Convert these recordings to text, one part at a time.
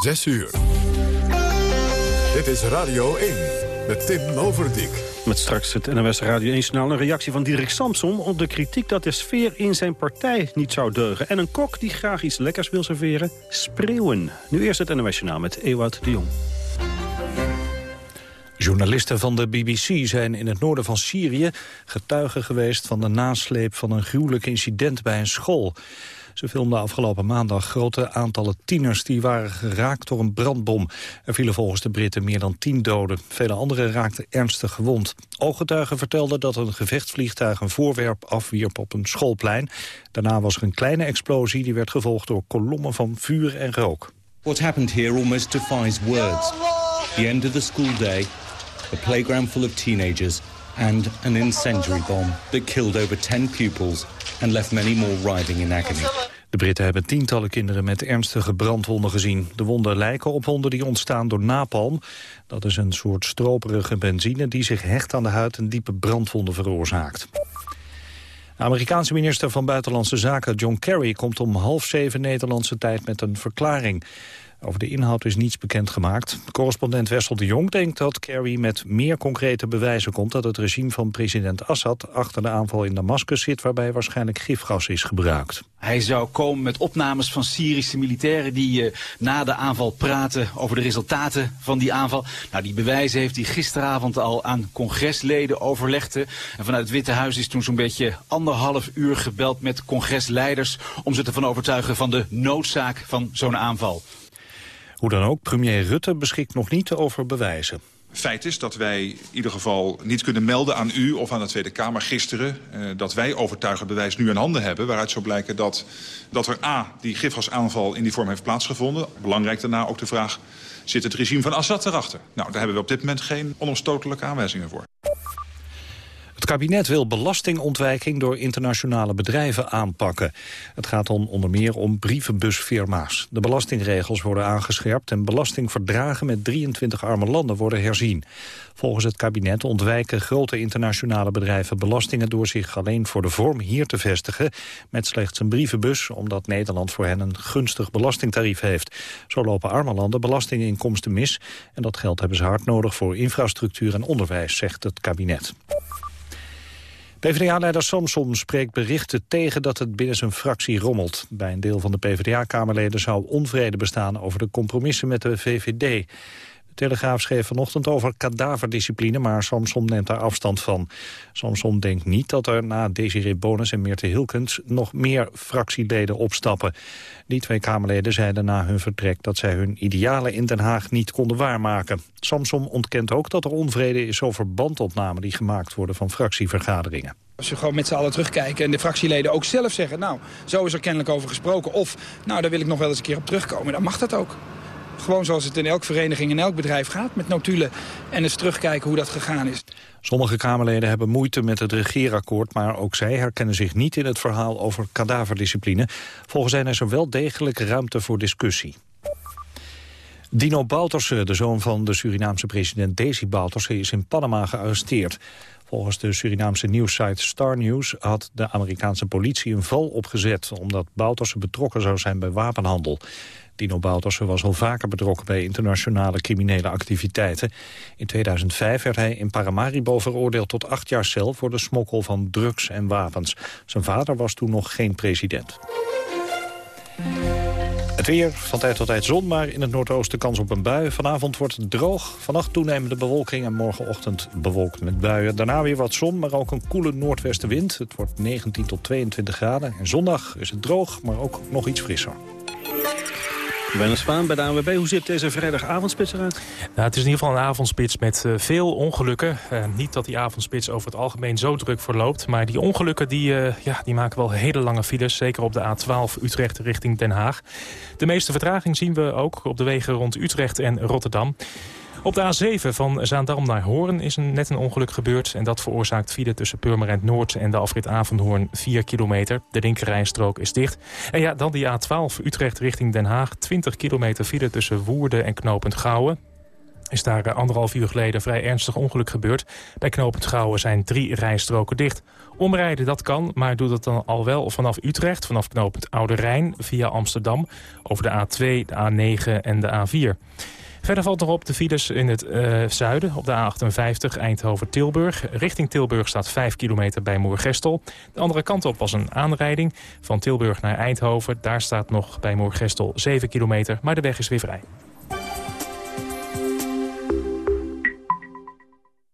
6 uur. Dit is Radio 1 met Tim Overdijk. Met straks het NOS Radio 1 snel een reactie van Dirk Samson... op de kritiek dat de sfeer in zijn partij niet zou deugen. En een kok die graag iets lekkers wil serveren, spreeuwen. Nu eerst het NOS Journaal met Ewout de Jong. Journalisten van de BBC zijn in het noorden van Syrië getuigen geweest van de nasleep van een gruwelijk incident bij een school. Ze filmden afgelopen maandag grote aantallen tieners die waren geraakt door een brandbom. Er vielen volgens de Britten meer dan tien doden. Vele anderen raakten ernstig gewond. Ooggetuigen vertelden dat een gevechtsvliegtuig een voorwerp afwierp op een schoolplein. Daarna was er een kleine explosie die werd gevolgd door kolommen van vuur en rook. What happened here almost defies words. The end of the school day, a playground full of teenagers and an incendiary bomb that killed over 10 pupils and left many more writhing in agony. De Britten hebben tientallen kinderen met ernstige brandwonden gezien. De wonden lijken op wonden die ontstaan door napalm. Dat is een soort stroperige benzine die zich hecht aan de huid en diepe brandwonden veroorzaakt. Amerikaanse minister van Buitenlandse Zaken John Kerry komt om half zeven Nederlandse tijd met een verklaring. Over de inhoud is niets bekendgemaakt. Correspondent Wessel de Jong denkt dat Kerry met meer concrete bewijzen komt... dat het regime van president Assad achter de aanval in Damascus zit... waarbij waarschijnlijk gifgas is gebruikt. Hij zou komen met opnames van Syrische militairen... die uh, na de aanval praten over de resultaten van die aanval. Nou, die bewijzen heeft hij gisteravond al aan congresleden overlegd. En vanuit het Witte Huis is toen zo'n beetje anderhalf uur gebeld met congresleiders... om ze te van overtuigen van de noodzaak van zo'n aanval. Hoe dan ook, premier Rutte beschikt nog niet over bewijzen. Feit is dat wij in ieder geval niet kunnen melden aan u of aan de Tweede Kamer gisteren... Uh, dat wij overtuigend bewijs nu in handen hebben... waaruit zou blijken dat, dat er A, die gifgasaanval in die vorm heeft plaatsgevonden. Belangrijk daarna ook de vraag, zit het regime van Assad erachter? Nou, daar hebben we op dit moment geen onomstotelijke aanwijzingen voor. Kabinet wil belastingontwijking door internationale bedrijven aanpakken. Het gaat dan onder meer om brievenbusfirma's. De belastingregels worden aangescherpt en belastingverdragen met 23 arme landen worden herzien. Volgens het kabinet ontwijken grote internationale bedrijven belastingen door zich alleen voor de vorm hier te vestigen met slechts een brievenbus, omdat Nederland voor hen een gunstig belastingtarief heeft. Zo lopen arme landen belastinginkomsten mis en dat geld hebben ze hard nodig voor infrastructuur en onderwijs, zegt het kabinet. PvdA-leider Samson spreekt berichten tegen dat het binnen zijn fractie rommelt. Bij een deel van de PvdA-kamerleden zou onvrede bestaan over de compromissen met de VVD. De Telegraaf schreef vanochtend over kadaverdiscipline, maar Samson neemt daar afstand van. Samson denkt niet dat er na Desiree Bonus en Meerte Hilkens nog meer fractieleden opstappen. Die twee Kamerleden zeiden na hun vertrek dat zij hun idealen in Den Haag niet konden waarmaken. Samson ontkent ook dat er onvrede is over bandopnamen die gemaakt worden van fractievergaderingen. Als we gewoon met z'n allen terugkijken en de fractieleden ook zelf zeggen... nou, zo is er kennelijk over gesproken. Of, nou, daar wil ik nog wel eens een keer op terugkomen. Dan mag dat ook. Gewoon zoals het in elke vereniging en elk bedrijf gaat. Met notulen en eens terugkijken hoe dat gegaan is. Sommige Kamerleden hebben moeite met het regeerakkoord... maar ook zij herkennen zich niet in het verhaal over kadaverdiscipline. Volgens hen is er wel degelijk ruimte voor discussie. Dino Bouterse, de zoon van de Surinaamse president Desi Bouterse... is in Panama gearresteerd. Volgens de Surinaamse nieuwssite Star News had de Amerikaanse politie een val opgezet... omdat Bouterse betrokken zou zijn bij wapenhandel. Dino was al vaker betrokken bij internationale criminele activiteiten. In 2005 werd hij in Paramaribo veroordeeld tot acht jaar cel... voor de smokkel van drugs en wapens. Zijn vader was toen nog geen president. Het weer, van tijd tot tijd zon, maar in het noordoosten kans op een bui. Vanavond wordt het droog, vannacht toenemende bewolking... en morgenochtend bewolkt met buien. Daarna weer wat zon, maar ook een koele noordwestenwind. Het wordt 19 tot 22 graden. En zondag is het droog, maar ook nog iets frisser. Ben Spaan bij de ANWB. Hoe zit deze vrijdagavondspits eruit? Nou, het is in ieder geval een avondspits met uh, veel ongelukken. Uh, niet dat die avondspits over het algemeen zo druk verloopt. Maar die ongelukken die, uh, ja, die maken wel hele lange files. Zeker op de A12 Utrecht richting Den Haag. De meeste vertraging zien we ook op de wegen rond Utrecht en Rotterdam. Op de A7 van Zaandam naar Hoorn is net een ongeluk gebeurd. En dat veroorzaakt file tussen Purmerend Noord en de afrit Avondhoorn 4 kilometer. De linkerrijstrook is dicht. En ja, dan die A12 Utrecht richting Den Haag. 20 kilometer file tussen Woerden en Knopend Gouwen. is daar anderhalf uur geleden vrij ernstig ongeluk gebeurd. Bij knooppunt Gouwen zijn drie rijstroken dicht. Omrijden dat kan, maar doe dat dan al wel vanaf Utrecht... vanaf knooppunt Oude Rijn via Amsterdam... over de A2, de A9 en de A4. Verder valt nog op de files in het uh, zuiden op de A58 Eindhoven-Tilburg. Richting Tilburg staat 5 kilometer bij Moergestel. De andere kant op was een aanrijding van Tilburg naar Eindhoven. Daar staat nog bij Moergestel 7 kilometer, maar de weg is weer vrij.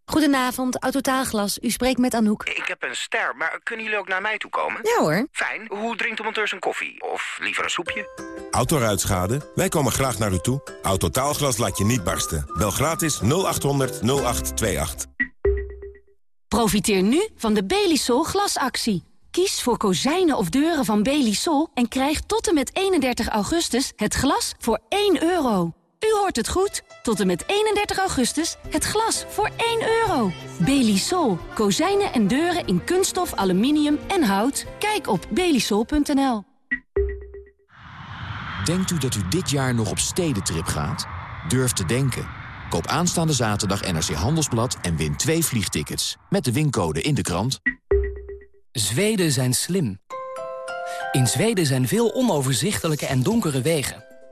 Goedenavond, Autotaalglas. U spreekt met Anouk. Ik heb een ster, maar kunnen jullie ook naar mij toe komen? Ja hoor. Fijn. Hoe drinkt de monteur zijn koffie? Of liever een soepje? Autoruitschade? Wij komen graag naar u toe. Autotaalglas laat je niet barsten. Bel gratis 0800 0828. Profiteer nu van de Belisol glasactie. Kies voor kozijnen of deuren van Belisol en krijg tot en met 31 augustus het glas voor 1 euro. U hoort het goed. Tot en met 31 augustus het glas voor 1 euro. Belisol. Kozijnen en deuren in kunststof, aluminium en hout. Kijk op belisol.nl. Denkt u dat u dit jaar nog op stedentrip gaat? Durf te denken. Koop aanstaande zaterdag NRC Handelsblad en win twee vliegtickets. Met de wincode in de krant. Zweden zijn slim. In Zweden zijn veel onoverzichtelijke en donkere wegen.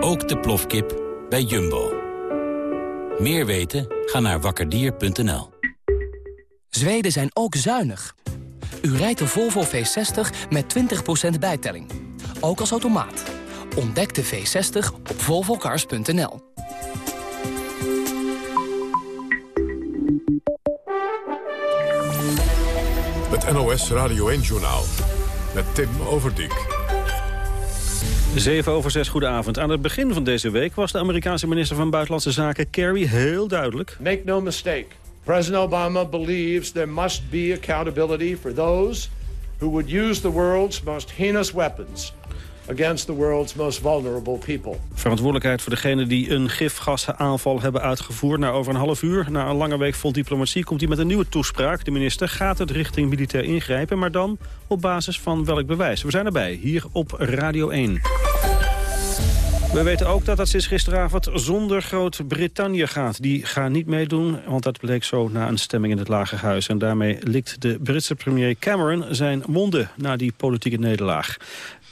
Ook de plofkip bij Jumbo. Meer weten? Ga naar wakkerdier.nl. Zweden zijn ook zuinig. U rijdt de Volvo V60 met 20% bijtelling. Ook als automaat. Ontdek de V60 op volvocars.nl. Het NOS Radio 1-journaal met Tim Overdijk. 7 over 6, goedenavond. Aan het begin van deze week was de Amerikaanse minister van Buitenlandse Zaken Kerry heel duidelijk. Make no mistake. President Obama believes there must be accountability for those who would use the world's most heinous weapons against the world's most vulnerable people. Verantwoordelijkheid voor degenen die een gifgasaanval hebben uitgevoerd. Na over een half uur, na een lange week vol diplomatie... komt hij met een nieuwe toespraak. De minister gaat het richting militair ingrijpen... maar dan op basis van welk bewijs. We zijn erbij, hier op Radio 1. We weten ook dat het sinds gisteravond zonder Groot-Brittannië gaat. Die gaan niet meedoen, want dat bleek zo na een stemming in het Lagerhuis. En daarmee likt de Britse premier Cameron zijn monden na die politieke nederlaag.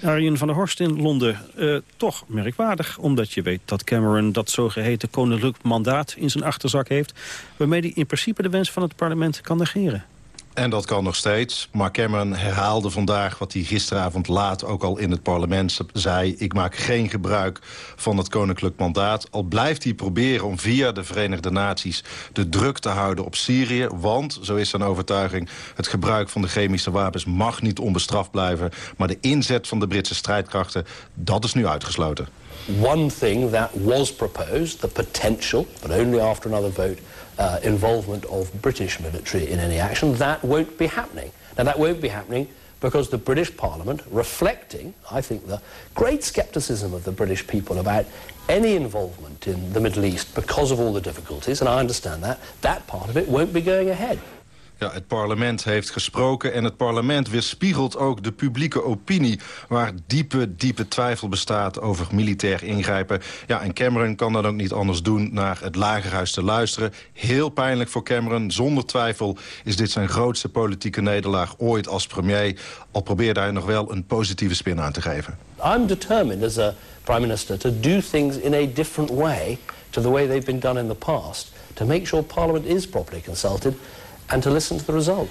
Arjen van der Horst in Londen. Uh, toch merkwaardig, omdat je weet dat Cameron dat zogeheten koninklijk mandaat in zijn achterzak heeft... waarmee hij in principe de wens van het parlement kan negeren. En dat kan nog steeds. Maar Cameron herhaalde vandaag wat hij gisteravond laat ook al in het parlement zei. Ik maak geen gebruik van het koninklijk mandaat. Al blijft hij proberen om via de Verenigde Naties de druk te houden op Syrië. Want, zo is zijn overtuiging, het gebruik van de chemische wapens mag niet onbestraft blijven. Maar de inzet van de Britse strijdkrachten, dat is nu uitgesloten. One thing that was proposed, the potential, but only after another vote uh, involvement of British military in any action. That won't be happening. Now, that won't be happening because the British Parliament, reflecting, I think, the great scepticism of the British people about any involvement in the Middle East because of all the difficulties, and I understand that, that part of it won't be going ahead. Ja, het parlement heeft gesproken en het parlement weerspiegelt ook de publieke opinie... waar diepe, diepe twijfel bestaat over militair ingrijpen. Ja, en Cameron kan dan ook niet anders doen naar het lagerhuis te luisteren. Heel pijnlijk voor Cameron. Zonder twijfel is dit zijn grootste politieke nederlaag ooit als premier. Al probeerde hij nog wel een positieve spin aan te geven. I'm determined as a prime minister to do things in a different way... to the way they've been done in the past. To make sure parliament is properly consulted and to listen to the result.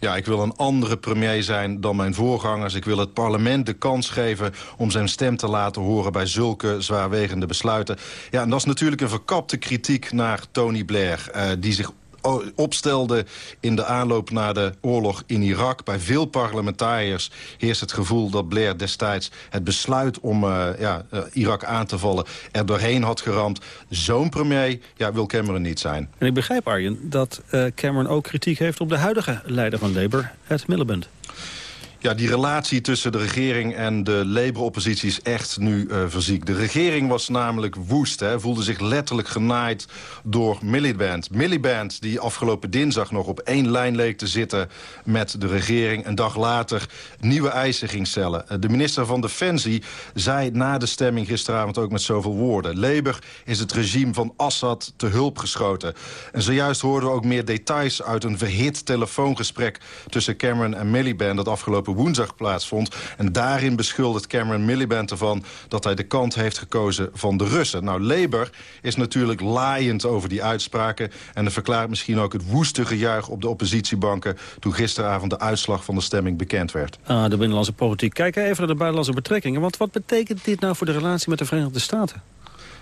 Ja, ik wil een andere premier zijn dan mijn voorgangers. Ik wil het parlement de kans geven om zijn stem te laten horen... bij zulke zwaarwegende besluiten. Ja, en dat is natuurlijk een verkapte kritiek naar Tony Blair... Uh, die zich opstelde in de aanloop naar de oorlog in Irak. Bij veel parlementariërs heerst het gevoel dat Blair destijds het besluit om uh, ja, uh, Irak aan te vallen er doorheen had geramd. Zo'n premier ja, wil Cameron niet zijn. En ik begrijp, Arjen, dat uh, Cameron ook kritiek heeft op de huidige leider van Labour, Ed Miliband. Ja, die relatie tussen de regering en de Labour-oppositie is echt nu uh, verziek. De regering was namelijk woest, hè, voelde zich letterlijk genaaid door Miliband. Miliband die afgelopen dinsdag nog op één lijn leek te zitten met de regering. Een dag later nieuwe eisen ging stellen. De minister van Defensie zei na de stemming gisteravond ook met zoveel woorden. Labour is het regime van Assad te hulp geschoten. En zojuist hoorden we ook meer details uit een verhit telefoongesprek... tussen Cameron en Miliband dat afgelopen woensdag plaatsvond. En daarin beschuldigt Cameron Miliband ervan dat hij de kant heeft gekozen van de Russen. Nou, Labour is natuurlijk laaiend over die uitspraken... en er verklaart misschien ook het woeste gejuich op de oppositiebanken... toen gisteravond de uitslag van de stemming bekend werd. Ah, de binnenlandse politiek. Kijk even naar de buitenlandse betrekkingen. Want wat betekent dit nou voor de relatie met de Verenigde Staten?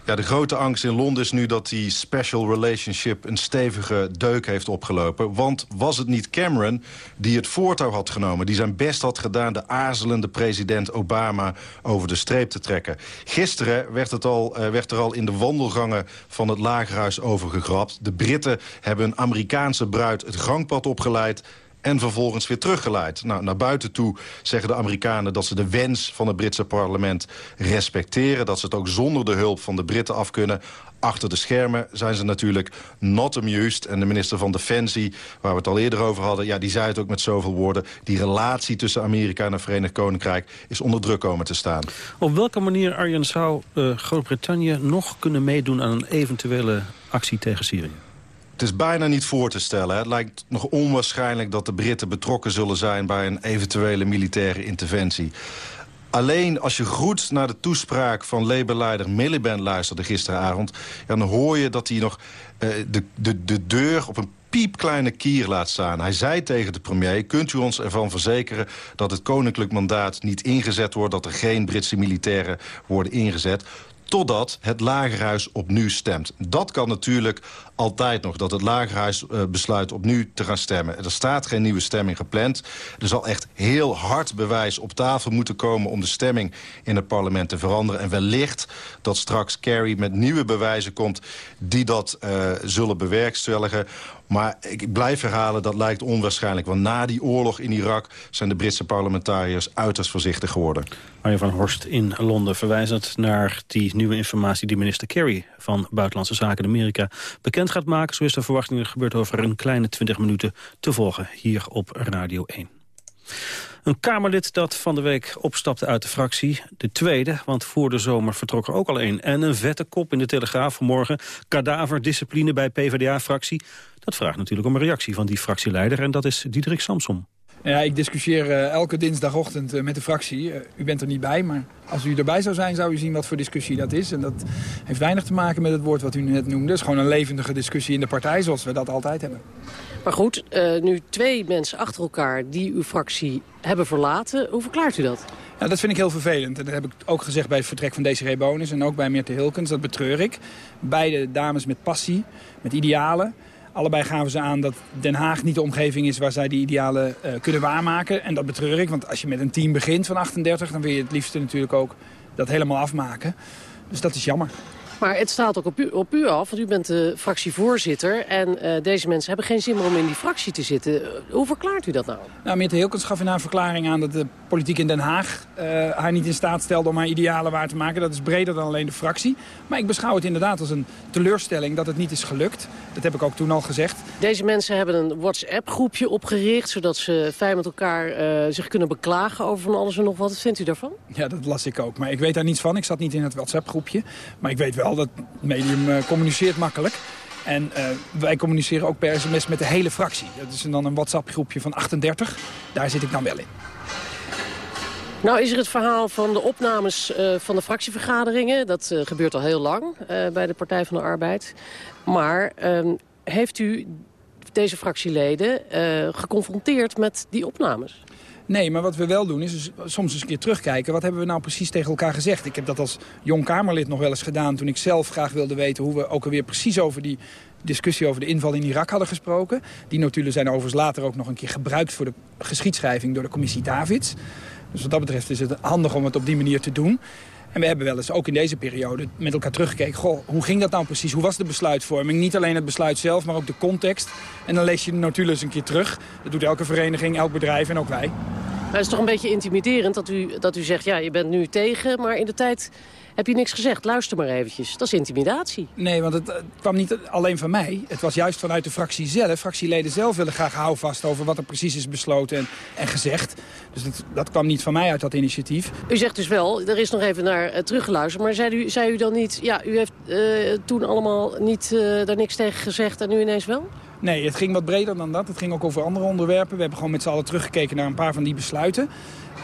Ja, de grote angst in Londen is nu dat die special relationship een stevige deuk heeft opgelopen. Want was het niet Cameron die het voortouw had genomen... die zijn best had gedaan de aarzelende president Obama over de streep te trekken. Gisteren werd, het al, uh, werd er al in de wandelgangen van het lagerhuis over gegrapt. De Britten hebben een Amerikaanse bruid het gangpad opgeleid en vervolgens weer teruggeleid. Nou, naar buiten toe zeggen de Amerikanen dat ze de wens van het Britse parlement respecteren. Dat ze het ook zonder de hulp van de Britten af kunnen. Achter de schermen zijn ze natuurlijk not amused. En de minister van Defensie, waar we het al eerder over hadden... ja, die zei het ook met zoveel woorden. Die relatie tussen Amerika en het Verenigd Koninkrijk... is onder druk komen te staan. Op welke manier, Arjen, zou uh, Groot-Brittannië nog kunnen meedoen... aan een eventuele actie tegen Syrië? Het is bijna niet voor te stellen. Het lijkt nog onwaarschijnlijk dat de Britten betrokken zullen zijn... bij een eventuele militaire interventie. Alleen als je goed naar de toespraak van Labour-leider Miliband luisterde gisteravond... dan hoor je dat hij nog uh, de, de, de deur op een piepkleine kier laat staan. Hij zei tegen de premier, kunt u ons ervan verzekeren... dat het koninklijk mandaat niet ingezet wordt... dat er geen Britse militairen worden ingezet totdat het lagerhuis opnieuw stemt. Dat kan natuurlijk altijd nog, dat het lagerhuis uh, besluit opnieuw te gaan stemmen. Er staat geen nieuwe stemming gepland. Er zal echt heel hard bewijs op tafel moeten komen... om de stemming in het parlement te veranderen. En wellicht dat straks Kerry met nieuwe bewijzen komt... die dat uh, zullen bewerkstelligen. Maar ik blijf herhalen, dat lijkt onwaarschijnlijk. Want na die oorlog in Irak zijn de Britse parlementariërs uiterst voorzichtig geworden. Arjen van Horst in Londen verwijzend naar die nieuwe informatie... die minister Kerry van Buitenlandse Zaken in Amerika bekend gaat maken. Zo is de verwachting, er gebeurt over een kleine 20 minuten te volgen hier op Radio 1. Een Kamerlid dat van de week opstapte uit de fractie. De tweede, want voor de zomer vertrok er ook al één. En een vette kop in de Telegraaf vanmorgen. Kadaverdiscipline bij PvdA-fractie. Dat vraagt natuurlijk om een reactie van die fractieleider. En dat is Diederik Samsom. Ja, ik discussieer uh, elke dinsdagochtend uh, met de fractie. Uh, u bent er niet bij, maar als u erbij zou zijn... zou u zien wat voor discussie dat is. En dat heeft weinig te maken met het woord wat u net noemde. Het is gewoon een levendige discussie in de partij, zoals we dat altijd hebben. Maar goed, nu twee mensen achter elkaar die uw fractie hebben verlaten. Hoe verklaart u dat? Ja, dat vind ik heel vervelend. En dat heb ik ook gezegd bij het vertrek van Desiree Bonus en ook bij Meerte Hilkens. Dat betreur ik. Beide dames met passie, met idealen. Allebei gaven ze aan dat Den Haag niet de omgeving is waar zij die idealen uh, kunnen waarmaken. En dat betreur ik, want als je met een team begint van 38... dan wil je het liefste natuurlijk ook dat helemaal afmaken. Dus dat is jammer. Maar het staat ook op u, op u af, want u bent de fractievoorzitter... en uh, deze mensen hebben geen zin meer om in die fractie te zitten. Hoe verklaart u dat nou? Nou, Meerte Hilkens gaf in haar verklaring aan dat de politiek in Den Haag... Uh, haar niet in staat stelde om haar idealen waar te maken. Dat is breder dan alleen de fractie. Maar ik beschouw het inderdaad als een teleurstelling dat het niet is gelukt. Dat heb ik ook toen al gezegd. Deze mensen hebben een WhatsApp-groepje opgericht... zodat ze fijn met elkaar uh, zich kunnen beklagen over van alles en nog wat. Wat vindt u daarvan? Ja, dat las ik ook. Maar ik weet daar niets van. Ik zat niet in het WhatsApp-groepje. Maar ik weet wel dat medium uh, communiceert makkelijk. En uh, wij communiceren ook per sms met de hele fractie. Dat is dan een WhatsApp-groepje van 38. Daar zit ik dan wel in. Nou is er het verhaal van de opnames uh, van de fractievergaderingen. Dat gebeurt al heel lang bij de Partij van de Arbeid. Maar ehm, heeft u deze fractieleden geconfronteerd met die opnames? Nee, maar wat we wel doen is, is soms eens een keer terugkijken. Wat hebben we nou precies tegen elkaar gezegd? Ik heb dat als jong Kamerlid nog wel eens gedaan... toen ik zelf graag wilde weten hoe we ook alweer precies over die discussie over de inval in Irak hadden gesproken. Die notulen zijn overigens later ook nog een keer gebruikt voor de geschiedschrijving door de commissie Davids. Dus wat dat betreft is het handig om het op die manier te doen. En we hebben wel eens ook in deze periode met elkaar teruggekeken. Goh, hoe ging dat nou precies? Hoe was de besluitvorming? Niet alleen het besluit zelf, maar ook de context. En dan lees je de eens een keer terug. Dat doet elke vereniging, elk bedrijf en ook wij. Maar het is toch een beetje intimiderend dat u, dat u zegt... ja, je bent nu tegen, maar in de tijd heb je niks gezegd. Luister maar eventjes. Dat is intimidatie. Nee, want het, kwam niet alleen van mij. Het was juist vanuit de fractie zelf. Fractieleden zelf willen graag houvast over wat er precies is besloten en, en gezegd. Dus dat, dat, kwam niet van mij uit dat initiatief. U zegt dus wel, er is nog even naar uh, teruggeluisterd. Maar zei u, zei u dan niet, ja, u heeft uh, toen allemaal niet, uh, daar niks tegen gezegd en nu ineens wel? Nee, het ging wat breder dan dat. Het ging ook over andere onderwerpen. We hebben gewoon met z'n allen teruggekeken naar een paar van die besluiten.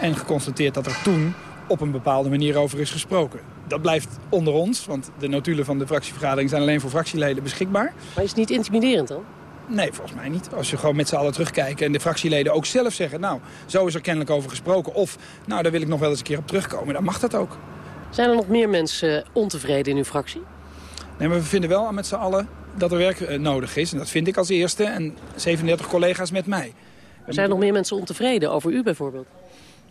En geconstateerd dat er toen op een bepaalde manier over is gesproken. Dat blijft onder ons, want de notulen van de fractievergadering zijn alleen voor fractieleden beschikbaar. Maar is het niet intimiderend dan? Nee, volgens mij niet. Als je gewoon met z'n allen terugkijken en de fractieleden ook zelf zeggen... nou, zo is er kennelijk over gesproken. Of, nou, daar wil ik nog wel eens een keer op terugkomen. Dan mag dat ook. Zijn er nog meer mensen ontevreden in uw fractie? Nee, maar we vinden wel met z'n allen dat er werk nodig is. En dat vind ik als eerste en 37 collega's met mij. Er zijn nog meer mensen ontevreden over u bijvoorbeeld?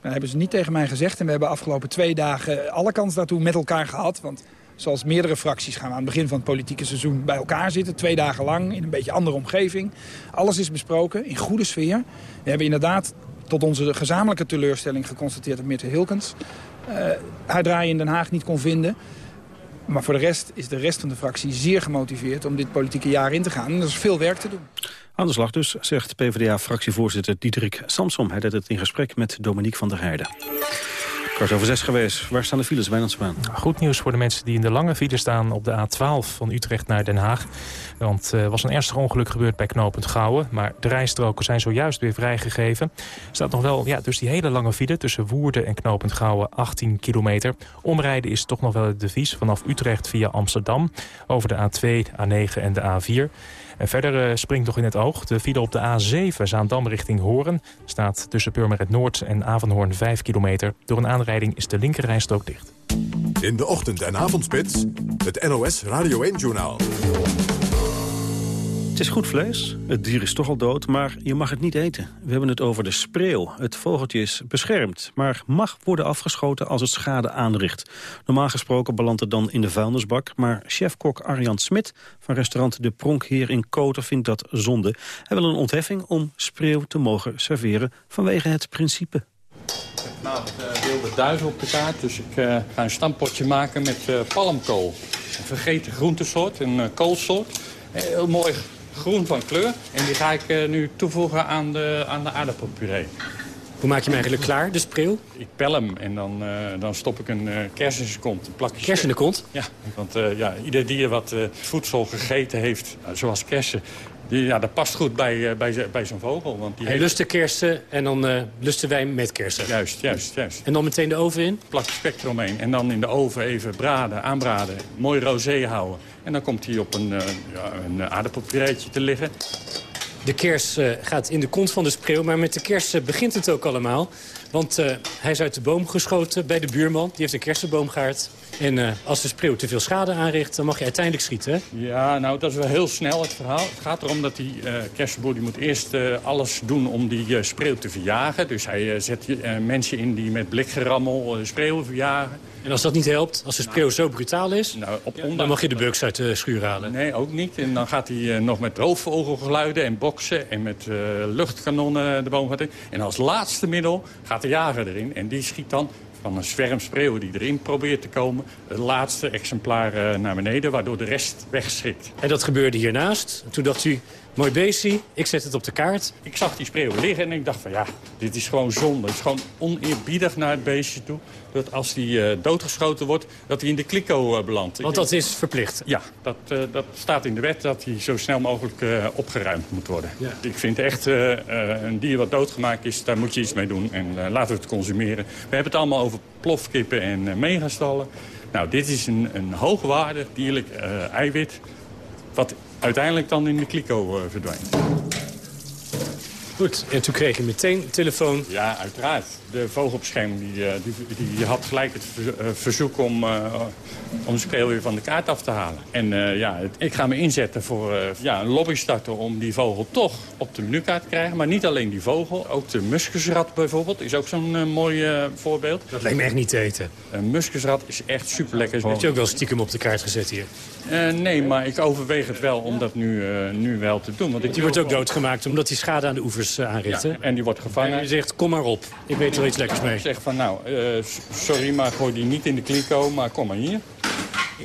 Dat hebben ze niet tegen mij gezegd. En we hebben afgelopen twee dagen alle kans daartoe met elkaar gehad. Want zoals meerdere fracties gaan we aan het begin van het politieke seizoen bij elkaar zitten. Twee dagen lang in een beetje andere omgeving. Alles is besproken in goede sfeer. We hebben inderdaad tot onze gezamenlijke teleurstelling geconstateerd dat Mirte Hilkens uh, haar draai in Den Haag niet kon vinden. Maar voor de rest is de rest van de fractie zeer gemotiveerd om dit politieke jaar in te gaan. En er is veel werk te doen. Aan de slag dus, zegt PvdA-fractievoorzitter Diederik Samsom. Hij deed het in gesprek met Dominique van der Heijden. Kwart over zes geweest. Waar staan de files, Wijnandsbaan? Goed nieuws voor de mensen die in de lange file staan op de A12 van Utrecht naar Den Haag. Want er uh, was een ernstig ongeluk gebeurd bij knooppunt Gouwen. Maar de rijstroken zijn zojuist weer vrijgegeven. Er staat nog wel, ja, dus die hele lange file tussen Woerden en knooppunt Gouwen, 18 kilometer. Omrijden is toch nog wel het devies vanaf Utrecht via Amsterdam. Over de A2, A9 en de A4. En verder uh, springt nog in het oog de file op de A7 Zaandam richting Horen. Staat tussen Purmerend Noord en Avanhoorn 5 kilometer. Door een aanrijding is de linkerrijstrook dicht. In de ochtend- en avondspits, het NOS Radio 1-journaal. Is goed vlees, het dier is toch al dood, maar je mag het niet eten. We hebben het over de spreeuw. Het vogeltje is beschermd, maar mag worden afgeschoten als het schade aanricht. Normaal gesproken belandt het dan in de vuilnisbak... maar chefkok Arjan Smit van restaurant De Pronkheer in Koten vindt dat zonde. Hij wil een ontheffing om spreeuw te mogen serveren vanwege het principe. Vanavond uh, wilde duiven op de kaart, dus ik uh, ga een stampotje maken met uh, palmkool. Een vergeten groentesoort, een koolsoort. Heel mooi groen van kleur. En die ga ik uh, nu toevoegen aan de, aan de aardappelpuree. Hoe maak je hem eigenlijk klaar, de spreeuw? Ik pel hem en dan, uh, dan stop ik een uh, kers in zijn kont. Een plakje kers in de kont? Ja, want ja, ieder dier wat voedsel gegeten heeft, zoals kersen... Die, ja, dat past goed bij, bij, bij zo'n vogel. Want die Hij heeft... lust de kersen en dan lusten wij met kersen. Juist, juist, juist. En dan meteen de oven in? Plakje spek eromheen. En dan in de oven even braden, aanbraden. Mooi rosé houden. En dan komt hij op een, uh, ja, een te liggen. De kers uh, gaat in de kont van de spreeuw, maar met de kers uh, begint het ook allemaal. Want hij is uit de boom geschoten bij de buurman. Die heeft een kersenboomgaard. En als de spreeuw te veel schade aanricht, dan mag je uiteindelijk schieten, hè? Ja, nou, dat is wel heel snel het verhaal. Het gaat erom dat die kersenboer die moet eerst alles doen om die spreeuw te verjagen. Dus hij zet mensen in die met blikgerammel spreeuwen verjagen. En als dat niet helpt, als de spreeuw zo brutaal is, nou, op dan mag je de buks uit de schuur halen. Nee, ook niet. En dan gaat hij uh, nog met roofvogelgeluiden en boksen en met uh, luchtkanonnen de boom gaat in. En als laatste middel gaat de jager erin en die schiet dan van een zwerm spreeuwen die erin probeert te komen... het laatste exemplaar uh, naar beneden, waardoor de rest wegschrikt. En dat gebeurde hiernaast. Toen dacht u, mooi beestje, ik zet het op de kaart. Ik zag die spreeuw liggen en ik dacht van ja, dit is gewoon zonde. Het is gewoon oneerbiedig naar het beestje toe. Dat als die uh, doodgeschoten wordt, dat hij in de kliko uh, belandt. Want dat is verplicht? Ja, dat, uh, dat staat in de wet dat hij zo snel mogelijk opgeruimd moet worden. Ja. Ik vind echt een dier wat doodgemaakt is, daar moet je iets mee doen. En laten we het consumeren. We hebben het allemaal over plofkippen en megastallen. Nou, dit is een, een hoogwaardig dierlijk eiwit... wat uiteindelijk dan in de kliko verdwijnt. Goed, en toen kreeg je meteen telefoon. Ja, uiteraard. De vogelbescherming die, eh, die, die had gelijk het eh, verzoek om, eh, om de speelweer van de kaart af te halen. En ja, het- ik ga me inzetten voor ja, een lobby starten om die vogel toch op de menukaart te krijgen. Maar niet alleen die vogel, ook de muskusrat bijvoorbeeld is ook zo'n mooi voorbeeld. Dat lijkt me echt niet te eten. Een muskusrat is echt super lekker. Heb je ook wel stiekem op de kaart gezet hier? Nee, maar ik overweeg het wel om dat nu, nu wel te doen. Want Die wordt ook doodgemaakt omdat hij schade aan de oevers aanricht. Ja, en die wordt gevangen. En je zegt, kom maar op. Ik weet er iets lekkers mee. Ik zeg van, nou, eh, sorry, maar gooi die niet in de kliko, maar kom maar hier.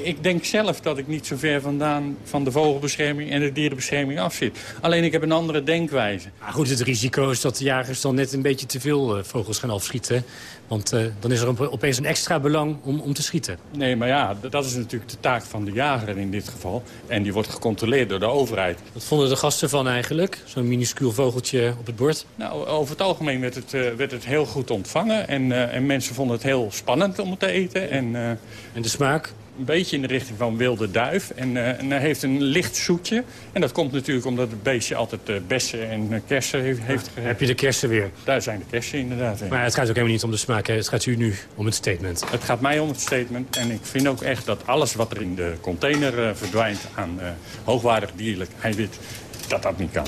Ik denk zelf dat ik niet zo ver vandaan van de vogelbescherming en de dierenbescherming af zit. Alleen ik heb een andere denkwijze. Maar goed, het risico is dat de jagers dan net een beetje te veel eh, vogels gaan afschieten. Want eh, dan is er op- opeens een extra belang om, om te schieten. Nee, maar ja, dat is natuurlijk de taak van de jager in dit geval. En die wordt gecontroleerd door de overheid. Wat vonden de gasten van eigenlijk? Zo'n minuscuul vogeltje op het bord? Nou, over het algemeen werd het, eh, werd het heel goed ontvangen. En, eh, en mensen vonden het heel spannend om het te eten. En, en de smaak? Een beetje in de richting van wilde duif. En, eh, en hij heeft een licht zoetje. En dat komt natuurlijk omdat het beestje altijd eh, bessen en eh, kersen heeft, heeft ge- Heb je de kersen weer? Daar zijn de kersen inderdaad. in. Maar het gaat ook helemaal niet om de smaak. Hè? Het gaat u nu om het statement. Het gaat mij om het statement. En ik vind ook echt dat alles wat er in de container verdwijnt aan eh, hoogwaardig dierlijk eiwit, dat dat niet kan.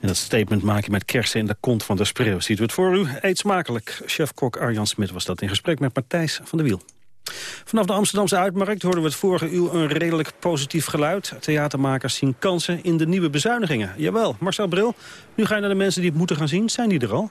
En dat statement maak je met kersen in de kont van de spreeuw. Ziet u het voor u? Eet smakelijk. Chef-kok Arjan Smit was dat in gesprek met Matthijs van der Wiel. Vanaf de Amsterdamse uitmarkt hoorden we het vorige uur een redelijk positief geluid. Theatermakers zien kansen in de nieuwe bezuinigingen. Jawel, Marcel Bril, nu ga je naar de mensen die het moeten gaan zien. Zijn die er al?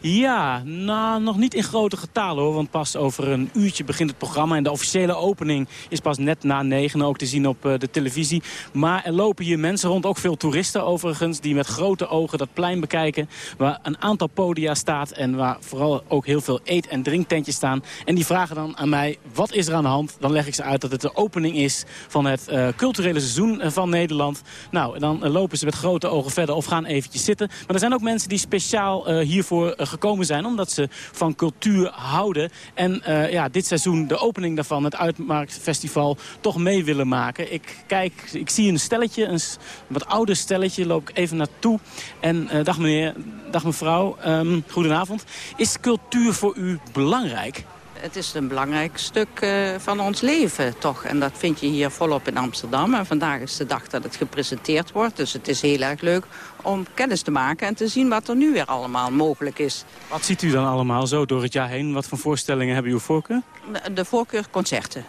Ja, nou, nog niet in grote getalen hoor. Want pas over een uurtje begint het programma. En de officiële opening is pas net na negen ook te zien op eh, de televisie. Maar er lopen hier mensen rond, ook veel toeristen overigens... die met grote ogen dat plein bekijken. Waar een aantal podia staat en waar vooral ook heel veel eet- en drinktentjes staan. En die vragen dan aan mij, wat is er aan de hand? Dan leg ik ze uit dat het de opening is van het eh, culturele seizoen eh, van Nederland. Nou, dan lopen ze met grote ogen verder of gaan eventjes zitten. Maar er zijn ook mensen die speciaal eh, hiervoor gekomen zijn... omdat ze van cultuur houden. En eh, ja, dit seizoen, de opening daarvan, het Uitmarktfestival... toch mee willen maken. Ik kijk, ik zie een stelletje, een wat ouder stelletje, loop even naartoe. En eh, dag meneer, dag mevrouw, Ehm, goedenavond. Is cultuur voor u belangrijk? Het is een belangrijk stuk eh, van ons leven, toch? En dat vind je hier volop in Amsterdam. En vandaag is de dag dat het gepresenteerd wordt. Dus het is heel erg leuk om kennis te maken en te zien wat er nu weer allemaal mogelijk is. Wat ziet u dan allemaal zo door het jaar heen? Wat voor voorstellingen hebben uw voorkeur? De- De voorkeur concerten.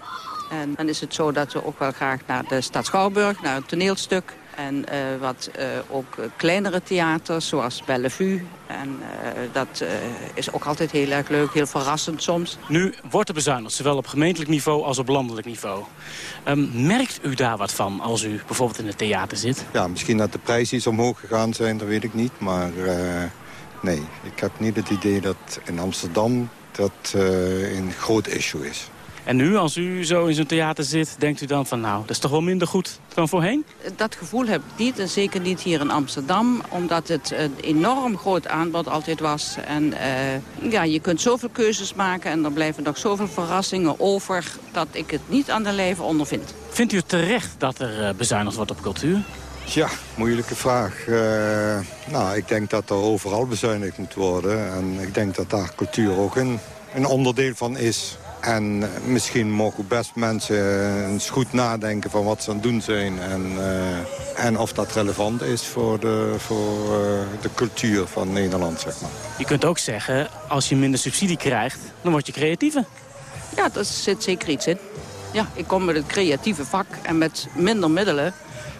En dan is het zo dat we ook wel graag naar de Stad Schouwburg, naar een toneelstuk... En eh, wat eh, ook kleinere theaters, zoals Bellevue. En eh, dat eh, is ook altijd heel erg leuk, heel verrassend soms. Nu wordt er bezuinigd, zowel op gemeentelijk niveau als op landelijk niveau. Ehm, merkt u daar wat van als u bijvoorbeeld in het theater zit? Ja, misschien dat de prijzen iets omhoog gegaan zijn, dat weet ik niet. Maar eh, nee, ik heb niet het idee dat in Amsterdam dat eh, een groot issue is. En nu, als u zo in zo'n theater zit, denkt u dan van... nou, dat is toch wel minder goed dan voorheen? Dat gevoel heb ik niet, en zeker niet hier in Amsterdam... omdat het een enorm groot aanbod altijd was. En eh, ja, je kunt zoveel keuzes maken en er blijven nog zoveel verrassingen over... dat ik het niet aan de lijve ondervind. Vindt u het terecht dat er eh, bezuinigd wordt op cultuur? Ja, moeilijke vraag. Eh, nou, ik denk dat er overal bezuinigd moet worden. En ik denk dat daar cultuur ook een, een onderdeel van is. En misschien mogen best mensen eens goed nadenken van wat ze aan het doen zijn. En, eh, en of dat relevant is voor, de, voor eh, de cultuur van Nederland, zeg maar. Je kunt ook zeggen, als je minder subsidie krijgt, dan word je creatiever. Ja, daar zit zeker iets in. Ja, ik kom met het creatieve vak en met minder middelen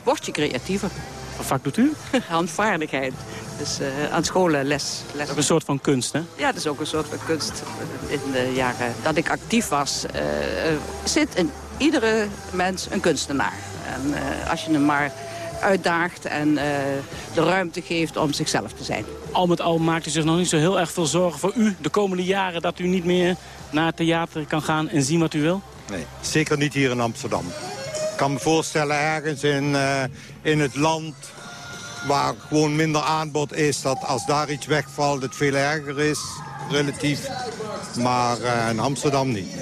word je creatiever. Wat vak doet u? Handvaardigheid. Dus eh, aan scholen les. les. Ook een soort van kunst, hè? Ja, dat is ook een soort van kunst. In de jaren dat ik actief was, eh, eh, zit in iedere mens een kunstenaar. En eh, als je hem maar uitdaagt en eh, de ruimte geeft om zichzelf te zijn. Al met al maakt u zich nog niet zo heel erg veel zorgen voor u de komende jaren... dat u niet meer naar het theater kan gaan en zien wat u wil? Nee, zeker niet hier in Amsterdam. Ik kan me voorstellen ergens in, eh, in het land waar gewoon minder aanbod is... dat als daar iets wegvalt het veel erger is, relatief. Maar eh, in Amsterdam niet.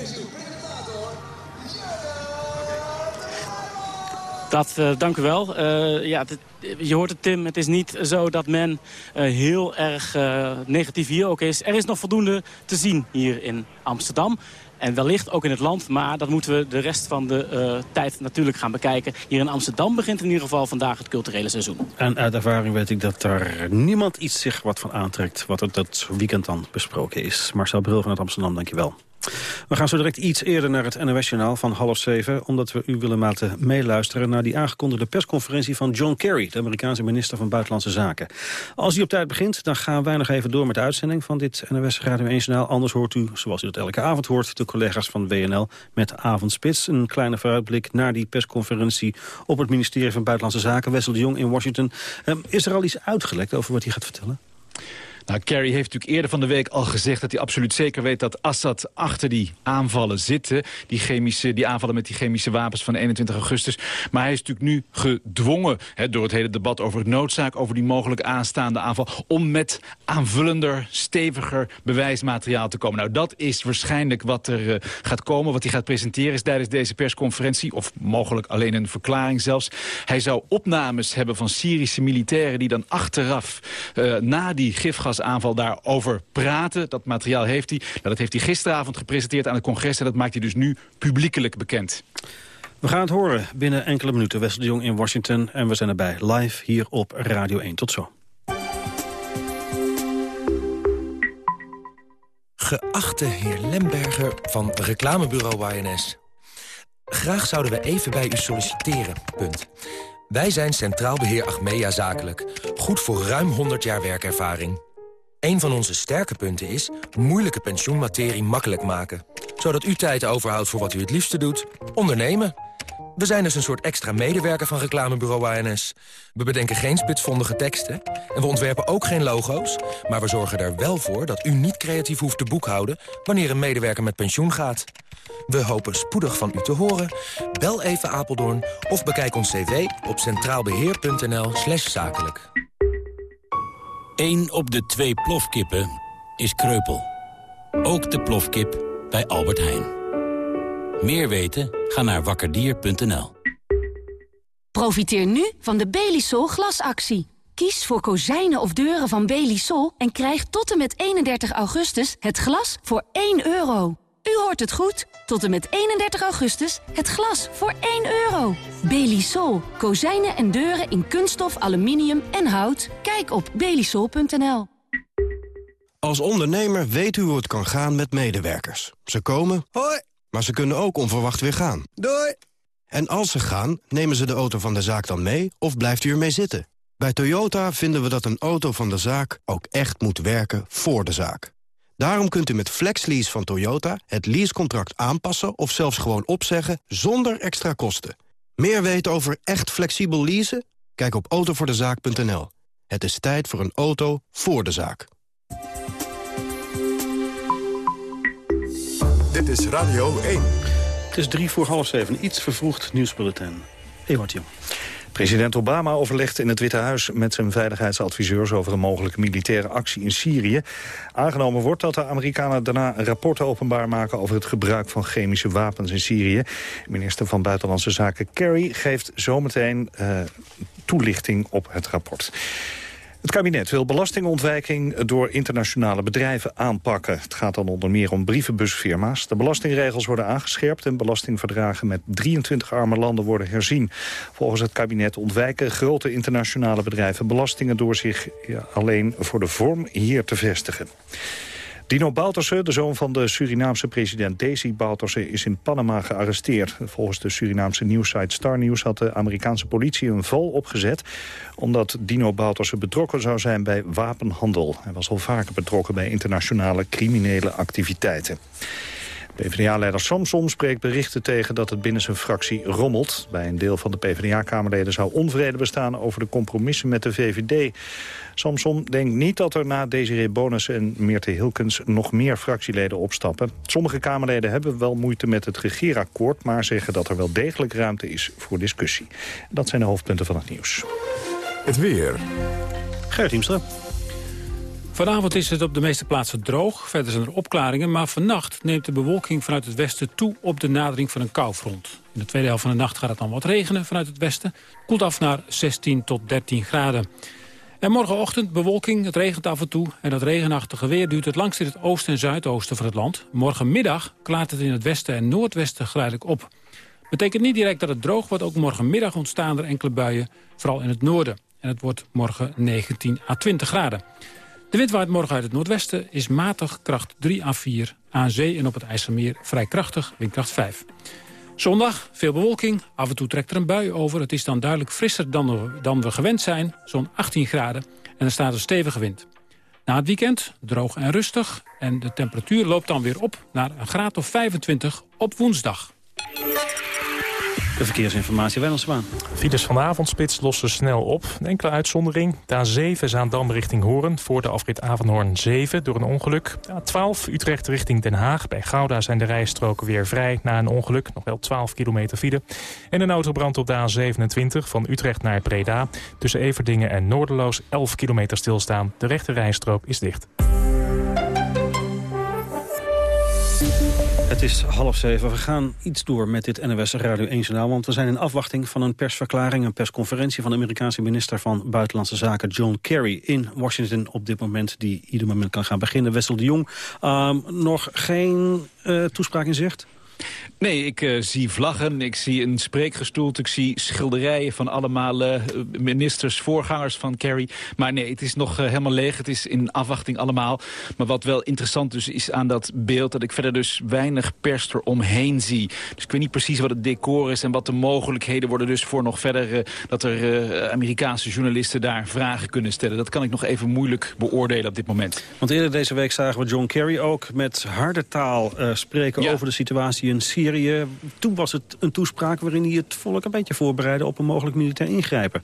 Dat, uh, dank u wel. Uh, ja, je hoort het, Tim. Het is niet zo dat men uh, heel erg negatief hier ook is. Er is nog voldoende te zien hier in Amsterdam. En wellicht ook in het land, maar dat moeten we de rest van de tijd natuurlijk gaan bekijken. Hier in Amsterdam begint in ieder geval vandaag het culturele seizoen. En uit ervaring weet ik dat er niemand iets zich wat van aantrekt... wat er dat weekend dan besproken is. Marcel Bril van het Amsterdam, dankjewel. We gaan zo direct iets eerder naar het NOS-journaal van half zeven... omdat we u willen laten meeluisteren naar die aangekondigde persconferentie van John Kerry... de Amerikaanse minister van Buitenlandse Zaken. Als die op tijd begint, dan gaan wij nog even door met de uitzending van dit NOS Radio 1-journaal. Anders hoort u, zoals u dat elke avond hoort, de collega's van WNL met Avondspits. Een kleine vooruitblik naar die persconferentie op het ministerie van Buitenlandse Zaken. Wessel de Jong in Washington. Um, is er al iets uitgelekt over wat hij gaat vertellen? Nou, Kerry heeft natuurlijk eerder van de week al gezegd... dat hij absoluut zeker weet dat Assad achter die aanvallen zitten. Die, chemische, die aanvallen met die chemische wapens van 21 augustus. Maar hij is natuurlijk nu gedwongen door het hele debat over het noodzaak... over die mogelijk aanstaande aanval... om met aanvullender, steviger bewijsmateriaal te komen. Nou, dat is waarschijnlijk wat er uh, gaat komen. Wat hij gaat presenteren tijdens deze persconferentie. Of mogelijk alleen een verklaring zelfs. Hij zou opnames hebben van Syrische militairen... die dan achteraf, uh, na die gifgas aanval daarover praten. Dat materiaal heeft hij. Nou, dat heeft hij gisteravond gepresenteerd aan het congres... en dat maakt hij dus nu publiekelijk bekend. We gaan het horen binnen enkele minuten. Wessel de Jong in Washington en we zijn erbij live hier op Radio 1. Tot zo. Geachte heer Lemberger van reclamebureau YNS. Graag zouden we even bij u solliciteren. Punt. Wij zijn Centraal Beheer Achmea Zakelijk. Goed voor ruim 100 jaar werkervaring. Een van onze sterke punten is moeilijke pensioenmaterie makkelijk maken. Zodat u tijd overhoudt voor wat u het liefste doet, ondernemen. We zijn dus een soort extra medewerker van reclamebureau ANS. We bedenken geen spitsvondige teksten en we ontwerpen ook geen logo's... maar we zorgen er wel voor dat u niet creatief hoeft te boekhouden... wanneer een medewerker met pensioen gaat. We hopen spoedig van u te horen. Bel even Apeldoorn of bekijk ons cv op centraalbeheer.nl zakelijk. 1 op de twee plofkippen is kreupel. Ook de plofkip bij Albert Heijn. Meer weten? Ga naar wakkerdier.nl. Profiteer nu van de Belisol glasactie. Kies voor kozijnen of deuren van Belisol en krijg tot en met 31 augustus het glas voor 1 euro. U hoort het goed. Tot en met 31 augustus het glas voor 1 euro. Belisol. Kozijnen en deuren in kunststof, aluminium en hout. Kijk op belisol.nl. Als ondernemer weet u hoe het kan gaan met medewerkers. Ze komen, hoi, maar ze kunnen ook onverwacht weer gaan. Doei. En als ze gaan, nemen ze de auto van de zaak dan mee of blijft u ermee zitten? Bij Toyota vinden we dat een auto van de zaak ook echt moet werken voor de zaak. Daarom kunt u met FlexLease van Toyota het leasecontract aanpassen... of zelfs gewoon opzeggen zonder extra kosten. Meer weten over echt flexibel leasen? Kijk op autovoordezaak.nl. Het is tijd voor een auto voor de zaak. Dit is Radio 1. Het is drie voor half zeven. Iets vervroegd nieuwsbulletin. Ewart Jong. President Obama overlegt in het Witte Huis met zijn veiligheidsadviseurs over een mogelijke militaire actie in Syrië. Aangenomen wordt dat de Amerikanen daarna rapporten openbaar maken over het gebruik van chemische wapens in Syrië. Minister van Buitenlandse Zaken Kerry geeft zometeen uh, toelichting op het rapport. Het kabinet wil belastingontwijking door internationale bedrijven aanpakken. Het gaat dan onder meer om brievenbusfirma's. De belastingregels worden aangescherpt en belastingverdragen met 23 arme landen worden herzien. Volgens het kabinet ontwijken grote internationale bedrijven belastingen door zich alleen voor de vorm hier te vestigen. Dino Bouterse, de zoon van de Surinaamse president Desi Bouterse, is in Panama gearresteerd. Volgens de Surinaamse nieuwssite Star News had de Amerikaanse politie een val opgezet... omdat Dino Bouterse betrokken zou zijn bij wapenhandel. Hij was al vaker betrokken bij internationale criminele activiteiten. PvdA-leider Samson spreekt berichten tegen dat het binnen zijn fractie rommelt. Bij een deel van de PvdA-kamerleden zou onvrede bestaan over de compromissen met de VVD. Samson denkt niet dat er na Desiree Bonus en Meerte Hilkens nog meer fractieleden opstappen. Sommige kamerleden hebben wel moeite met het regeerakkoord, maar zeggen dat er wel degelijk ruimte is voor discussie. Dat zijn de hoofdpunten van het nieuws. Het weer. Gerrit Hiemstra. Vanavond is het op de meeste plaatsen droog. Verder zijn er opklaringen. Maar vannacht neemt de bewolking vanuit het westen toe op de nadering van een koufront. In de tweede helft van de nacht gaat het dan wat regenen vanuit het westen. Koelt af naar 16 tot 13 graden. En morgenochtend bewolking, het regent af en toe. En dat regenachtige weer duurt het langst in het oosten en zuidoosten van het land. Morgenmiddag klaart het in het westen en noordwesten geleidelijk op. Betekent niet direct dat het droog wordt. Ook morgenmiddag ontstaan er enkele buien, vooral in het noorden. En het wordt morgen 19 à 20 graden. De wind waait morgen uit het noordwesten, is matig kracht 3 à 4. Aan zee en op het IJsselmeer vrij krachtig, windkracht 5. Zondag, veel bewolking, af en toe trekt er een bui over. Het is dan duidelijk frisser dan dan we gewend zijn, zo'n 18 graden. En er staat een stevige wind. Na het weekend droog en rustig en de temperatuur loopt dan weer op naar een graad of 25 op woensdag. De verkeersinformatie, Wijnandsbaan. Files van de avondspits lossen snel op. Een enkele uitzondering. De A7 Zaandam richting Hoorn. Voor de afrit Avanhoorn 7 door een ongeluk. De A12 Utrecht richting Den Haag. Bij Gouda zijn de rijstroken weer vrij na een ongeluk. Nog wel 12 kilometer file. En een autobrand op de A27 van Utrecht naar Breda. Tussen Everdingen en Noorderloos 11 kilometer stilstaan. De rechte rijstrook is dicht. Het is half zeven. We gaan iets door met dit NOS Radio 1 Journaal. Want we zijn in afwachting van een persverklaring, een persconferentie... van de Amerikaanse minister van Buitenlandse Zaken John Kerry in Washington op dit moment. Die ieder moment kan gaan beginnen. Wessel de Jong, um, nog geen uh, toespraak in zicht? Nee, ik uh, zie vlaggen, ik zie een spreekgestoelte... ik zie schilderijen van allemaal uh, ministers, voorgangers van Kerry. Maar nee, het is nog uh, helemaal leeg. Het is in afwachting allemaal. Maar wat wel interessant dus is aan dat beeld... dat ik verder dus weinig pers eromheen zie. Dus ik weet niet precies wat het decor is... en wat de mogelijkheden worden dus voor nog verder... dat er Amerikaanse journalisten daar vragen kunnen stellen. Dat kan ik nog even moeilijk beoordelen op dit moment. Want eerder deze week zagen we John Kerry ook met harde taal spreken... Ja. over de situatie in Syrië toen was het een toespraak waarin hij het volk een beetje voorbereidde... op een mogelijk militair ingrijpen.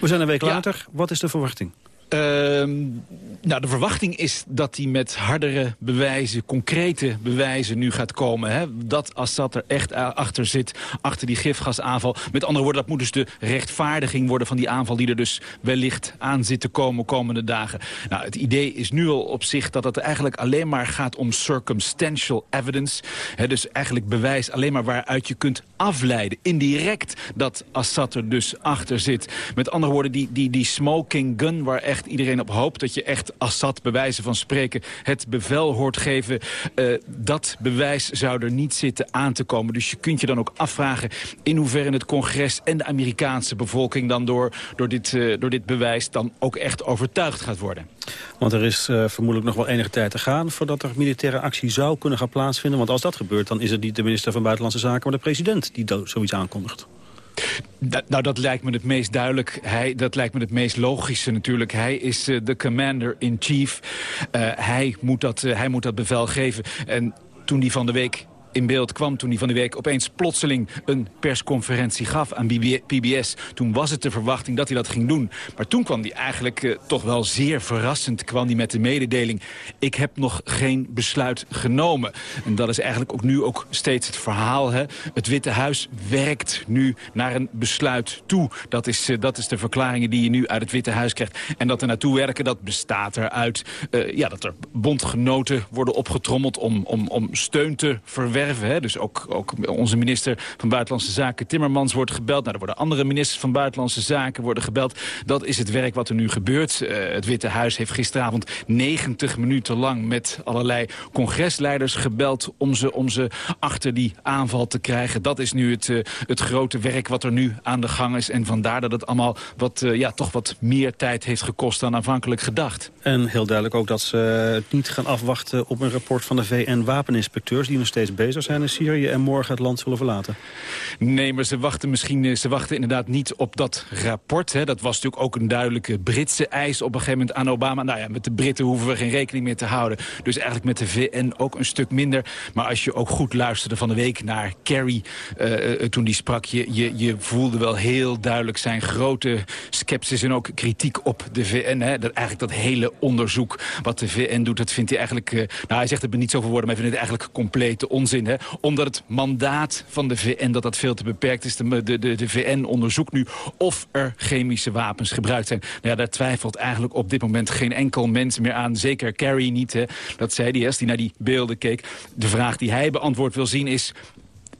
We zijn een week ja. later. Wat is de verwachting? Uh, nou, de verwachting is dat hij met hardere bewijzen, concrete bewijzen nu gaat komen. Hè? Dat Assad er echt achter zit, achter die gifgasaanval. Met andere woorden, dat moet dus de rechtvaardiging worden van die aanval... die er dus wellicht aan zit te komen komende dagen. Nou, het idee is nu al op zich dat het eigenlijk alleen maar gaat om circumstantial evidence. Dus eigenlijk bewijs alleen maar waaruit je kunt afleiden, indirect, dat Assad er dus achter zit. Met andere woorden, die, die, die smoking gun waar echt iedereen op hoopt... dat je echt Assad, bewijzen van spreken, het bevel hoort geven... Uh, dat bewijs zou er niet zitten aan te komen. Dus je kunt je dan ook afvragen in hoeverre het congres... en de Amerikaanse bevolking dan door, door, dit, uh, door dit bewijs... dan ook echt overtuigd gaat worden. Want er is uh, vermoedelijk nog wel enige tijd te gaan... voordat er militaire actie zou kunnen gaan plaatsvinden. Want als dat gebeurt, dan is het niet de minister van Buitenlandse Zaken... maar de president die zoiets aankondigt. Nou, dat lijkt me het meest duidelijk. Hij, dat lijkt me het meest logische natuurlijk. Hij is uh, de commander-in-chief. Uh, hij, moet dat, uh, hij moet dat bevel geven. En toen die van de week in beeld kwam toen hij van de week opeens plotseling een persconferentie gaf aan PBS. Toen was het de verwachting dat hij dat ging doen. Maar toen kwam hij eigenlijk uh, toch wel zeer verrassend kwam hij met de mededeling... ik heb nog geen besluit genomen. En dat is eigenlijk ook nu ook steeds het verhaal. Hè? Het Witte Huis werkt nu naar een besluit toe. Dat is, uh, dat is de verklaringen die je nu uit het Witte Huis krijgt. En dat er naartoe werken, dat bestaat eruit. Uh, ja, dat er bondgenoten worden opgetrommeld om, om, om steun te verwerken Hè? Dus ook, ook onze minister van Buitenlandse Zaken Timmermans wordt gebeld. Nou, er worden andere ministers van Buitenlandse Zaken worden gebeld. Dat is het werk wat er nu gebeurt. Uh, het Witte Huis heeft gisteravond 90 minuten lang met allerlei congresleiders gebeld... om ze, om ze achter die aanval te krijgen. Dat is nu het, uh, het grote werk wat er nu aan de gang is. En vandaar dat het allemaal wat, uh, ja, toch wat meer tijd heeft gekost dan aanvankelijk gedacht. En heel duidelijk ook dat ze het niet gaan afwachten op een rapport van de VN-wapeninspecteurs... die nog steeds bezig zijn in Syrië en morgen het land zullen verlaten? Nee, maar ze wachten misschien ze wachten inderdaad niet op dat rapport. Hè. Dat was natuurlijk ook een duidelijke Britse eis op een gegeven moment aan Obama. Nou ja, met de Britten hoeven we geen rekening meer te houden. Dus eigenlijk met de VN ook een stuk minder. Maar als je ook goed luisterde van de week naar Kerry uh, toen die sprak... Je, je, je voelde wel heel duidelijk zijn grote sceptisch en ook kritiek op de VN. Hè. Dat, eigenlijk dat hele onderzoek wat de VN doet, dat vindt hij eigenlijk... nou, hij zegt het met niet zoveel woorden, maar hij vindt het eigenlijk complete onzin. Hè. Omdat het mandaat van de VN dat dat veel te beperkt is. De, de, de, VN onderzoekt nu of er chemische wapens gebruikt zijn. Nou ja, daar twijfelt eigenlijk op dit moment geen enkel mens meer aan. Zeker Kerry niet. Dat zei hij als hij naar die beelden keek. De vraag die hij beantwoord wil zien is...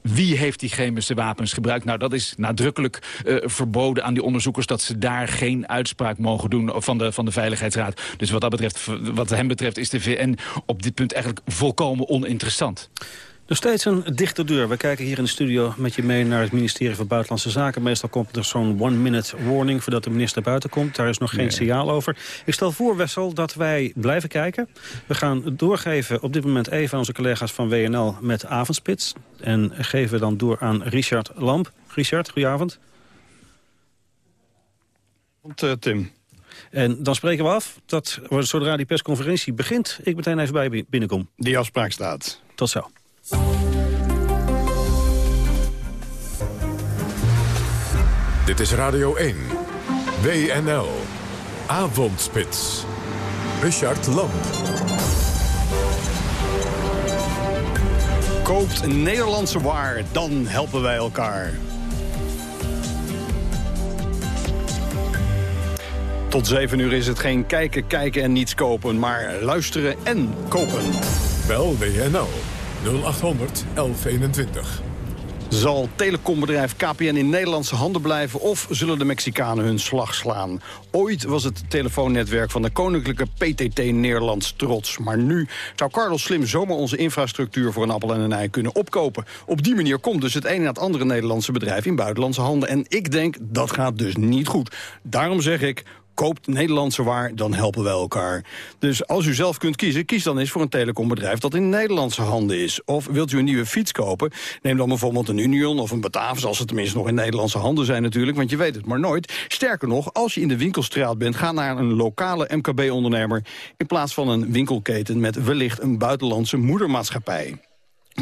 Wie heeft die chemische wapens gebruikt? Nou, dat is nadrukkelijk uh, verboden aan die onderzoekers... dat ze daar geen uitspraak mogen doen van de, van de Veiligheidsraad. Dus wat, dat betreft, wat hem betreft is de VN op dit punt eigenlijk volkomen oninteressant. Nog steeds een dichte deur. We kijken hier in de studio met je mee naar het ministerie van Buitenlandse Zaken. Meestal komt er zo'n one-minute warning voordat de minister buiten komt. Daar is nog geen signaal over. Ik stel voor, Wessel, dat wij blijven kijken. We gaan doorgeven op dit moment even aan onze collega's van WNL met Avondspits. En geven dan door aan Richard Lamp. Richard, goedenavond. Uh, Tim. En dan spreken we af dat zodra die persconferentie begint... ik meteen even bij binnenkom. Die afspraak staat. Tot zo. Dit is Radio 1. WNL. Avondspits. Richard Lamp. Koopt Nederlandse waar, dan helpen wij elkaar. Tot 7 uur is het geen kijken, kijken en niets kopen, maar luisteren en kopen. Bel WNL 0800 1121. Zal telecombedrijf KPN in Nederlandse handen blijven... of zullen de Mexicanen hun slag slaan? Ooit was het telefoonnetwerk van de koninklijke PTT Nederlands trots. Maar nu zou Carlos Slim zomaar onze infrastructuur... voor een appel en een ei kunnen opkopen. Op die manier komt dus het een na het andere Nederlandse bedrijf... in buitenlandse handen. En ik denk, dat gaat dus niet goed. Daarom zeg ik, koopt Nederlandse waar, dan helpen wij elkaar. Dus als u zelf kunt kiezen, kies dan eens voor een telecombedrijf dat in Nederlandse handen is. Of wilt u een nieuwe fiets kopen, neem dan bijvoorbeeld een Union of een Batavus... als ze tenminste nog in Nederlandse handen zijn natuurlijk, want je weet het maar nooit. Sterker nog, als je in de winkelstraat bent, ga naar een lokale MKB-ondernemer... in plaats van een winkelketen met wellicht een buitenlandse moedermaatschappij.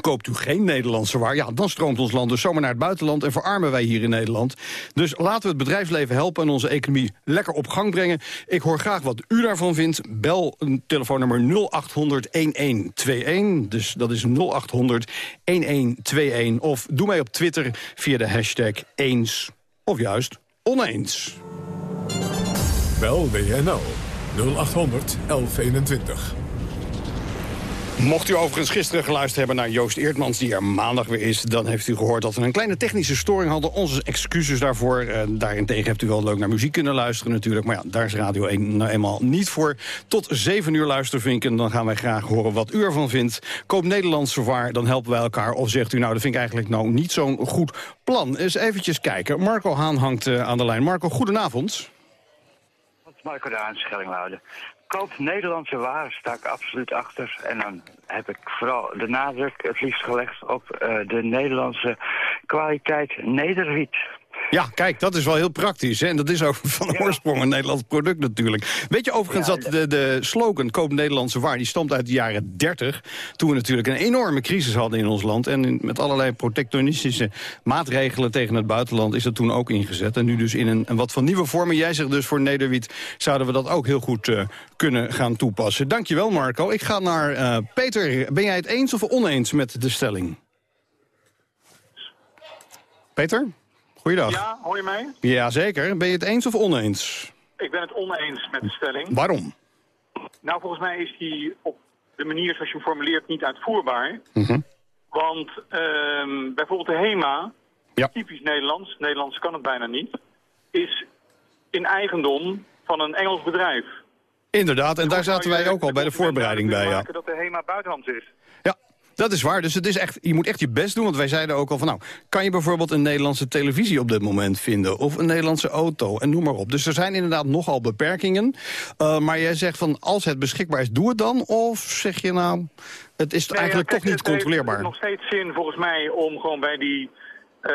Koopt u geen Nederlandse waar, ja, dan stroomt ons land dus zomaar naar het buitenland... en verarmen wij hier in Nederland. Dus laten we het bedrijfsleven helpen en onze economie lekker op gang brengen. Ik hoor graag wat u daarvan vindt. Bel een telefoonnummer 0800-1121. Dus dat is 0800-1121. Of doe mij op Twitter via de hashtag eens of juist oneens. Bel WNL 0800 1121. Mocht u overigens gisteren geluisterd hebben naar Joost Eertmans... die er maandag weer is, dan heeft u gehoord dat we een kleine technische storing hadden. Onze excuses daarvoor. Uh, daarentegen hebt u wel leuk naar muziek kunnen luisteren natuurlijk. Maar ja, daar is Radio 1 nou eenmaal niet voor. Tot 7 uur luistervinken, dan gaan wij graag horen wat u ervan vindt. Koop Nederlandse waar, dan helpen wij elkaar. Of zegt u nou, dat vind ik eigenlijk nou niet zo'n goed plan. Eens eventjes kijken. Marco Haan hangt uh, aan de lijn. Marco, goedenavond. Marco Daan, Schellingwoude koop Nederlandse waren, sta ik absoluut achter. En dan heb ik vooral de nadruk het liefst gelegd op uh, de Nederlandse kwaliteit nederwiet. Ja, kijk, dat is wel heel praktisch. Hè? En dat is ook van oorsprong een Nederlands product natuurlijk. Weet je overigens ja, dat de, de slogan Koop Nederlandse waar... die stamt uit de jaren 30, toen we natuurlijk een enorme crisis hadden in ons land. En met allerlei protectionistische maatregelen tegen het buitenland... is dat toen ook ingezet. En nu dus in een, een wat van nieuwe vormen. Jij zegt dus voor Nederwiet zouden we dat ook heel goed uh, kunnen gaan toepassen. Dankjewel Marco. Ik ga naar uh, Peter. Ben jij het eens of oneens met de stelling? Peter? Goeiedag. Ja, hoor je mij? Ja, zeker. Ben je het eens of oneens? Ik ben het oneens met de stelling. Waarom? Nou, volgens mij is die op de manier zoals je hem formuleert niet uitvoerbaar. Mm Want um, bijvoorbeeld de HEMA, ja. typisch Nederlands, Nederlands kan het bijna niet, is in eigendom van een Engels bedrijf. Inderdaad, en daar zaten wij ook al bij de voorbereiding bij, ja. dat de HEMA buitenlands is. Dat is waar. Dus het is echt, je moet echt je best doen. Want wij zeiden ook al van nou, kan je bijvoorbeeld een Nederlandse televisie op dit moment vinden? Of een Nederlandse auto en noem maar op. Dus er zijn inderdaad nogal beperkingen. Uh, maar jij zegt van als het beschikbaar is, doe het dan? Of zeg je nou, het is nee, eigenlijk ja, toch niet controleerbaar? Het heeft nog steeds zin volgens mij om gewoon bij die uh,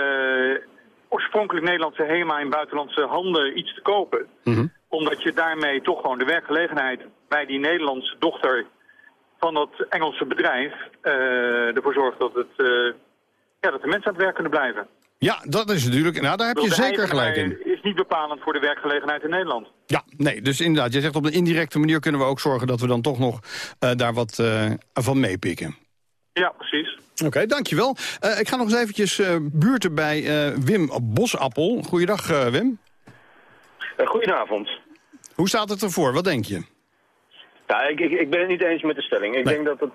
oorspronkelijk Nederlandse HEMA in buitenlandse handen iets te kopen. Mm -hmm. Omdat je daarmee toch gewoon de werkgelegenheid bij die Nederlandse dochter van dat Engelse bedrijf uh, ervoor zorgt dat, het, uh, ja, dat de mensen aan het werk kunnen blijven. Ja, dat is natuurlijk. Nou, daar heb je zeker gelijk in. Is niet bepalend voor de werkgelegenheid in Nederland. Ja, nee, dus inderdaad, je zegt op een indirecte manier kunnen we ook zorgen dat we dan toch nog uh, daar wat uh, van meepikken. Ja, precies. Oké, dankjewel. Uh, ik ga nog eens eventjes buurten bij Wim Bosappel. Goeiedag, Wim. goedenavond. Hoe staat het ervoor? Wat denk je? Ja, ik, ik, ik ben het niet eens met de stelling. Ik denk dat het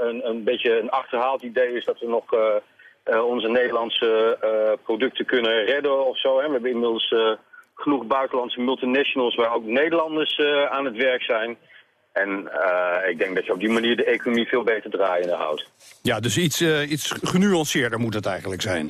een, een beetje een achterhaald idee is dat we nog onze Nederlandse producten kunnen redden of zo. Hè. We hebben inmiddels genoeg buitenlandse multinationals waar ook Nederlanders aan het werk zijn. En uh, ik denk dat je op die manier de economie veel beter draaiende houdt. Ja, dus iets, uh, iets genuanceerder moet het eigenlijk zijn.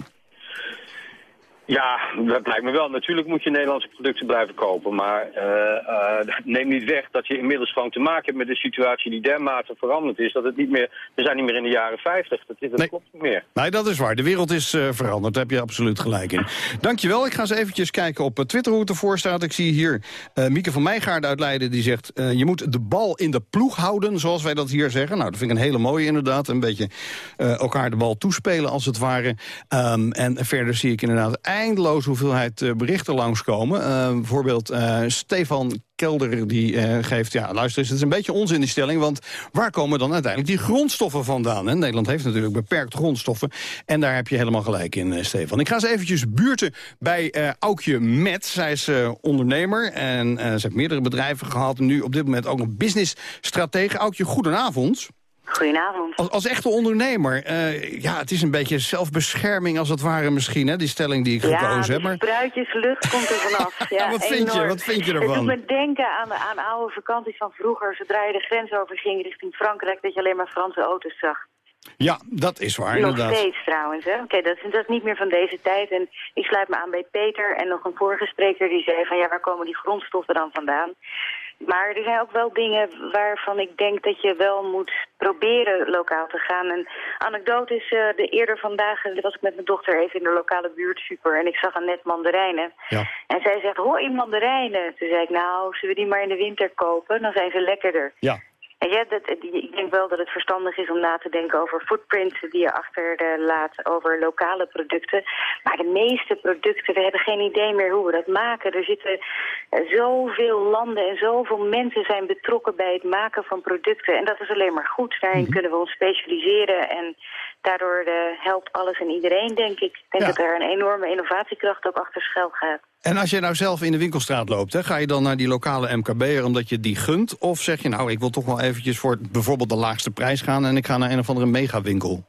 Ja, dat lijkt me wel. Natuurlijk moet je Nederlandse producten blijven kopen. Maar uh, uh, neem niet weg dat je inmiddels gewoon te maken hebt met een situatie die dermate veranderd is. Dat het niet meer, we zijn niet meer in de jaren 50. Dat, dat nee. klopt niet meer. Nee, dat is waar. De wereld is uh, veranderd. Daar heb je absoluut gelijk in. Dankjewel. Ik ga eens eventjes kijken op Twitter hoe het ervoor staat. Ik zie hier Mieke van Meijgaard uit Leiden die zegt... je moet de bal in de ploeg houden, zoals wij dat hier zeggen. Nou, dat vind ik een hele mooie inderdaad. Een beetje elkaar de bal toespelen als het ware. Um, en verder zie ik inderdaad eindeloos hoeveelheid uh, berichten langskomen. Uh, bijvoorbeeld uh, Stefan Kelder die geeft... ja, luister eens, het is een beetje onzin die stelling... want waar komen dan uiteindelijk die grondstoffen vandaan? Hè? Nederland heeft natuurlijk beperkt grondstoffen... en daar heb je helemaal gelijk in, Stefan. Ik ga eens eventjes buurten bij Aukje Met. Zij is ondernemer en ze heeft meerdere bedrijven gehad... nu op dit moment ook een businessstratege. Aukje, goedenavond. Goedenavond. Als, als echte ondernemer, uh, ja, het is een beetje zelfbescherming als het ware misschien, hè, die stelling die ik ja, gekozen heb. Maar... spruitjeslucht komt er vanaf. Ja, ja, wat, vind je, wat vind je ervan? Het doet me denken aan, aan oude vakanties van vroeger, zodra je de grens over ging richting Frankrijk, dat je alleen maar Franse auto's zag. Ja, dat is waar, nog inderdaad. Nog steeds trouwens, hè. Oké, dat, is, dat is niet meer van deze tijd. En ik sluit me aan bij Peter en nog een vorige spreker die zei van... ja, waar komen die grondstoffen dan vandaan? Maar er zijn ook wel dingen waarvan ik denk dat je wel moet proberen lokaal te gaan. Een anekdote is, uh, de eerder vandaag was ik met mijn dochter even in de lokale buurt super en ik zag een net mandarijnen. Ja. En zij zegt, hoi mandarijnen. Toen zei ik, nou, zullen we die maar in de winter kopen? Dan zijn ze lekkerder. Ja. Ja, dat, ik denk wel dat het verstandig is om na te denken over footprint die je achterlaat over lokale producten. Maar de meeste producten, we hebben geen idee meer hoe we dat maken. Er zitten zoveel landen en zoveel mensen zijn betrokken bij het maken van producten. En dat is alleen maar goed. Daarin kunnen we ons specialiseren en daardoor uh, helpt alles en iedereen, denk ik. Ik denk Ja. dat er een enorme innovatiekracht ook achter schuil gaat. En als je nou zelf in de winkelstraat loopt, hè, ga je dan naar die lokale MKB'er omdat je die gunt? Of zeg je nou, ik wil toch wel eventjes voor bijvoorbeeld de laagste prijs gaan... en ik ga naar een of andere megawinkel?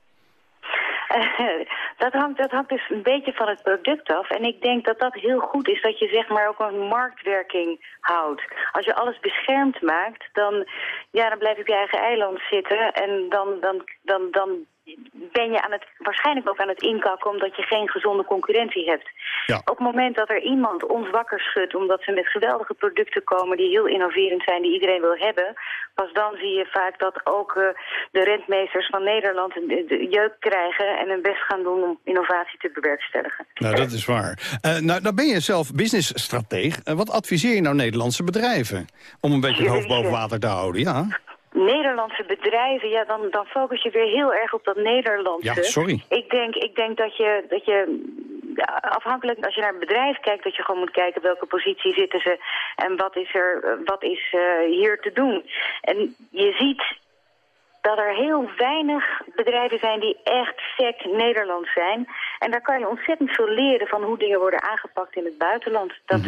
dat, hangt, dat hangt dus een beetje van het product af. En ik denk dat dat heel goed is, dat je zeg maar ook een marktwerking houdt. Als je alles beschermd maakt, dan, ja, dan blijf je op je eigen eiland zitten. En dan, dan, dan, dan ben je aan het, waarschijnlijk ook aan het inkakken omdat je geen gezonde concurrentie hebt. Ja. Op het moment dat er iemand ons wakker schudt omdat ze met geweldige producten komen die heel innoverend zijn, die iedereen wil hebben, pas dan zie je vaak dat ook eh, de rentmeesters van Nederland de, de jeuk krijgen en hun best gaan doen om innovatie te bewerkstelligen. Nou, dat is waar. Eh nou, nou ben je zelf businessstrateeg. Eh, wat adviseer je nou Nederlandse bedrijven? Om een beetje het hoofd boven water te houden, ja? Nederlandse bedrijven, ja, dan, dan focus je weer heel erg op dat Nederlandse. Ja, sorry. Ik denk, ik denk dat je, dat je ja, afhankelijk, als je naar een bedrijf kijkt, dat je gewoon moet kijken welke positie zitten ze en wat is er, eh, wat is eh, hier te doen. En je ziet dat er heel weinig bedrijven zijn die echt sec Nederlands zijn. En daar kan je ontzettend veel leren van hoe dingen worden aangepakt in het buitenland. Dat,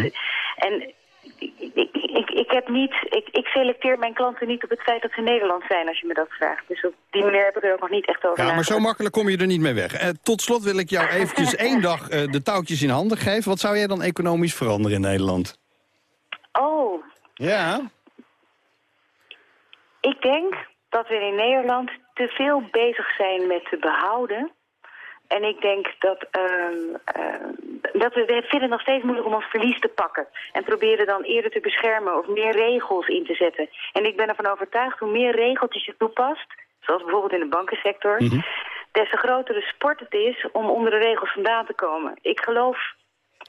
En ik, ik, ik, heb niet, ik, ik selecteer mijn klanten niet op het feit dat ze Nederlands zijn, als je me dat vraagt. Dus op die manier heb ik er ook nog niet echt over Ja, maar nagedacht. zo makkelijk kom je er niet mee weg. Eh, tot slot wil ik jou eventjes één dag eh, de touwtjes in handen geven. Wat zou jij dan economisch veranderen in Nederland? Oh, Ja? ik denk dat we in Nederland te veel bezig zijn met te behouden. En ik denk dat, ehm, ehm, dat we, we vinden het nog steeds moeilijk om ons verlies te pakken. En proberen dan eerder te beschermen of meer regels in te zetten. En ik ben ervan overtuigd, hoe meer regeltjes je toepast... zoals bijvoorbeeld in de bankensector... des te grotere sport het is om onder de regels vandaan te komen. Ik geloof,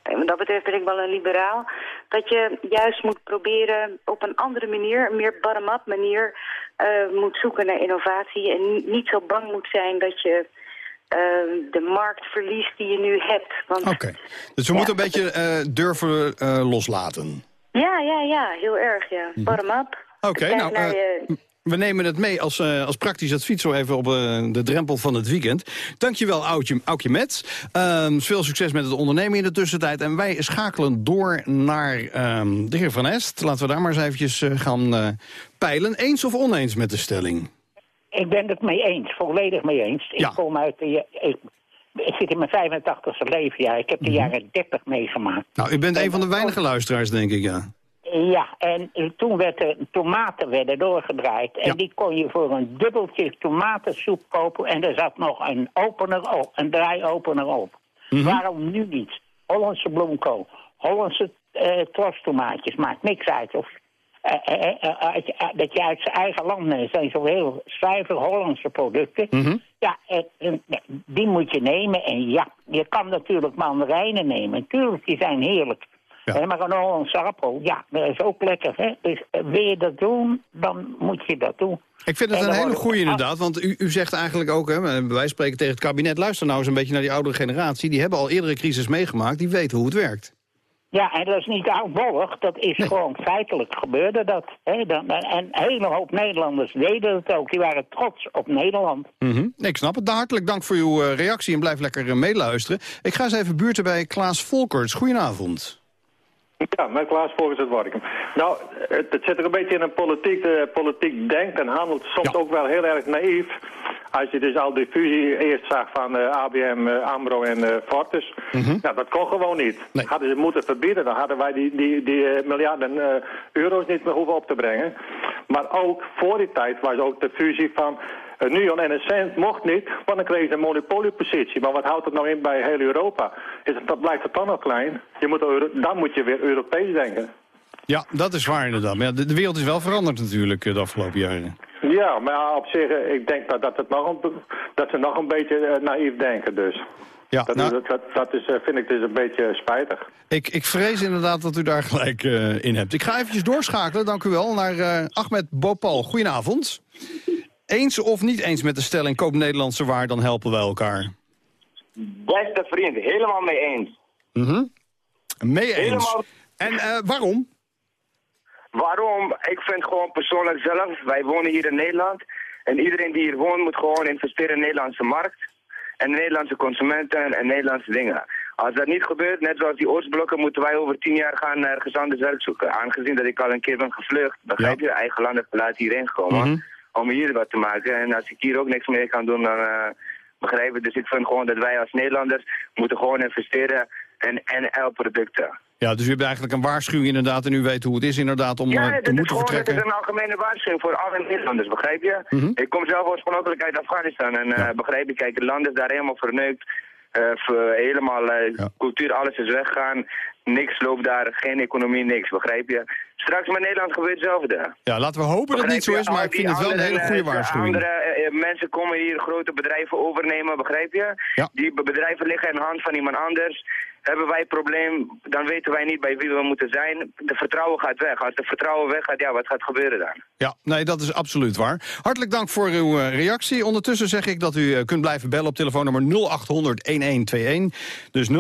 en wat dat betreft ben ik wel een liberaal... dat je juist moet proberen op een andere manier, een meer bottom-up manier... eh, moet zoeken naar innovatie en niet zo bang moet zijn dat je de marktverlies die je nu hebt. Oké, dus we moeten een beetje eh, durven eh, loslaten. Ja, ja, ja, heel erg, ja. Mhm. Bottom up. Oké, nou, eh, je- we nemen het mee als, als praktisch advies zo even op de drempel van het weekend. Dankjewel, Aukje, Aukje Met. Ehm, veel succes met het ondernemen in de tussentijd. En wij schakelen door naar ehm, de heer Van Est. Laten we daar maar eens eventjes gaan peilen. Eens of oneens met de stelling? Ik ben het mee eens, volledig mee eens. Ja. Ik kom uit de... Ik, ik zit in mijn 85ste leefjaar. Ik heb de jaren 30 meegemaakt. Nou, u bent een van de weinige luisteraars, denk ik, ja. Ja, en eh, toen werden tomaten werden doorgedraaid. En die kon je voor een dubbeltje tomatensoep kopen. En er zat nog een opener op, een draaiopener op. Waarom nu niet? Hollandse bloemkool, Hollandse eh trostomaatjes, maakt niks uit. Of eh, eh, eh, dat je uit zijn eigen land neemt. zijn zo heel zuiver Hollandse producten. Ja, eh, eh, die moet je nemen. En ja, je kan natuurlijk mandarijnen nemen. Tuurlijk, die zijn heerlijk. Maar een Hollandse appel, ja, dat is ook lekker. Hè? Dus wil je dat doen, dan moet je dat doen. Ik vind het En een hele goede inderdaad, want u, u zegt eigenlijk ook... Hè, wij spreken tegen het kabinet, luister nou eens een beetje naar die oudere generatie. Die hebben al eerdere crisis meegemaakt, die weten hoe het werkt. Ja, en dat is niet oudbollig, dat is gewoon feitelijk gebeurde dat. Hè? Dan, en een hele hoop Nederlanders deden het ook. Die waren trots op Nederland. Nee, ik snap het. Nou, hartelijk dank voor uw eh, reactie en blijf lekker eh, meeluisteren. Ik ga eens even buurten bij Klaas Volkers. Goedenavond. Ja, met Klaas Volkers uit Warkum. Nou, het, het zit er een beetje in een politiek, eh, politiek denkt en handelt soms ook wel heel erg naïef. Als je dus al die fusie eerst zag van eh, ABM, eh, AMRO en eh, Fortis. Ja, dat kon gewoon niet. Hadden ze moeten verbieden, dan hadden wij die, die, die miljarden euro's niet meer hoeven op te brengen. Maar ook voor die tijd was ook de fusie van uh, Nuon en Essent mocht niet, want dan kreeg ze een monopoliepositie. Maar wat houdt het nou in bij heel Europa? Is het, dat blijft het dan nog klein? Je moet, dan moet je weer Europees denken. Ja, dat is waar inderdaad. Maar ja, de, de wereld is wel veranderd natuurlijk de afgelopen jaren. Ja, maar op zich, eh, ik denk dat, dat, het nog een, dat ze nog een beetje eh, naïef denken dus. Ja, dat, nou- is, dat, dat is, eh, vind ik dus een beetje spijtig. Ik, ik vrees inderdaad dat u daar gelijk eh, in hebt. Ik ga eventjes doorschakelen, dank u wel, naar eh, Ahmed Bopal. Goedenavond. Eens of niet eens met de stelling, koop Nederlandse waar, dan helpen wij elkaar. Beste vriend, helemaal mee eens. Mhm. Mee eens. Helemaal. En eh, waarom? Waarom? Ik vind gewoon persoonlijk zelf, wij wonen hier in Nederland. En iedereen die hier woont moet gewoon investeren in de Nederlandse markt. En de Nederlandse consumenten en Nederlandse dingen. Als dat niet gebeurt, net zoals die Oostblokken, moeten wij over tien jaar gaan ergens anders werk zoeken. Aangezien dat ik al een keer ben gevlucht, begrijp je, eigen land heb verlaten hierheen gekomen. Mhm. Om hier wat te maken. En als ik hier ook niks meer kan doen, dan eh, begrijp je. Dus ik vind gewoon dat wij als Nederlanders moeten gewoon investeren in NL-producten. Ja, dus u hebt eigenlijk een waarschuwing inderdaad en u weet hoe het is inderdaad om eh, Ja, te is moeten gewoon dit is vertrekken. een algemene waarschuwing voor alle Nederlanders, begrijp je? Mhm. Ik kom zelf oorspronkelijk uit Afghanistan en eh, begrijp je, kijk, het land is daar helemaal verneukt. Eh, helemaal cultuur, alles is weggaan. Niks loopt daar, geen economie, niks, begrijp je? Straks met Nederland gebeurt hetzelfde. Ja, laten we hopen dat het niet zo is, maar ik vind het wel een hele goede waarschuwing. Andere mensen komen hier grote bedrijven overnemen, begrijp je? Die be- bedrijven liggen in de hand van iemand anders. Hebben wij een probleem, dan weten wij niet bij wie we moeten zijn. De vertrouwen gaat weg. Als de vertrouwen weggaat, ja, wat gaat gebeuren dan? Ja, nee, dat is absoluut waar. Hartelijk dank voor uw eh, reactie. Ondertussen zeg ik dat u eh, kunt blijven bellen op telefoonnummer 0800-1121. Dus 0800-1121.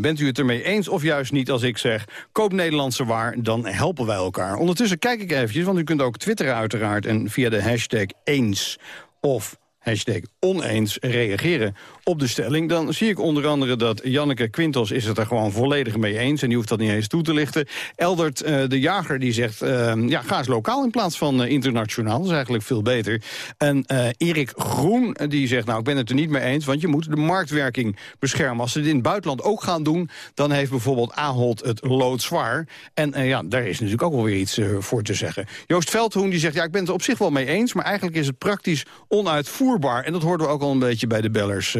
Bent u het ermee eens of juist niet als ik zeg... koop Nederlandse waar, dan helpen wij elkaar. Ondertussen kijk ik eventjes, want u kunt ook twitteren uiteraard... en via de hashtag eens of hashtag oneens reageren op de stelling. Dan zie ik onder andere dat Janneke Quintos is het er gewoon volledig mee eens... en die hoeft dat niet eens toe te lichten. Eldert eh, de Jager die zegt, eh, ja, ga eens lokaal in plaats van eh, internationaal. Dat is eigenlijk veel beter. En Erik Groen die zegt, nou, ik ben het er niet mee eens... want je moet de marktwerking beschermen. Als ze dit in het buitenland ook gaan doen... dan heeft bijvoorbeeld Ahold het loodzwaar. En ja, daar is natuurlijk ook wel weer iets voor te zeggen. Joost Veldhoen die zegt, ja, ik ben het er op zich wel mee eens... maar eigenlijk is het praktisch onuitvoerbaar. En dat hoorden we ook al een beetje bij de bellers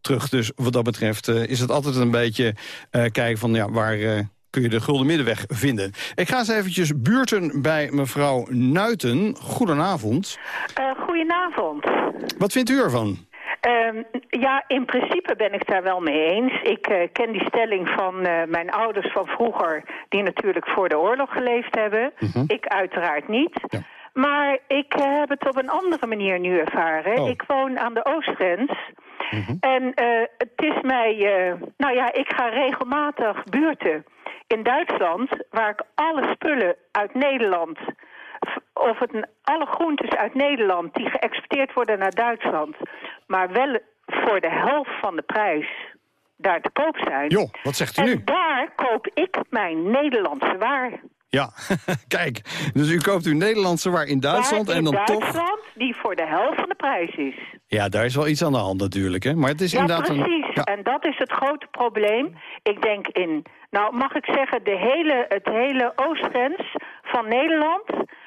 terug. Dus wat dat betreft eh, is het altijd een beetje eh, kijken van... ja, waar eh, kun je de gulden middenweg vinden. Ik ga eens eventjes buurten bij mevrouw Nuiten. Goedenavond. Eh, goedenavond. Wat vindt u ervan? Ehm, ja, in principe ben ik daar wel mee eens. Ik eh, ken die stelling van eh, mijn ouders van vroeger... die natuurlijk voor de oorlog geleefd hebben. Ik uiteraard niet. Maar ik heb het op een andere manier nu ervaren. Oh. Ik woon aan de oostgrens. Mhm. En eh, het is mij... eh, nou ja, ik ga regelmatig buurten in Duitsland... waar ik alle spullen uit Nederland... of het alle groentes uit Nederland die geëxporteerd worden naar Duitsland... maar wel voor de helft van de prijs daar te koop zijn. Joh, wat zegt u en nu? daar koop ik mijn Nederlandse waar. Ja, kijk. Dus u koopt uw Nederlandse waar in Duitsland Waar en dan toch... Duitsland die voor de helft van de prijs is. Ja, daar is wel iets aan de hand natuurlijk, hè. Maar het is Ja, inderdaad precies. een... Ja. En dat is het grote probleem. Ik denk in, nou mag ik zeggen, de hele, het hele oostgrens van Nederland...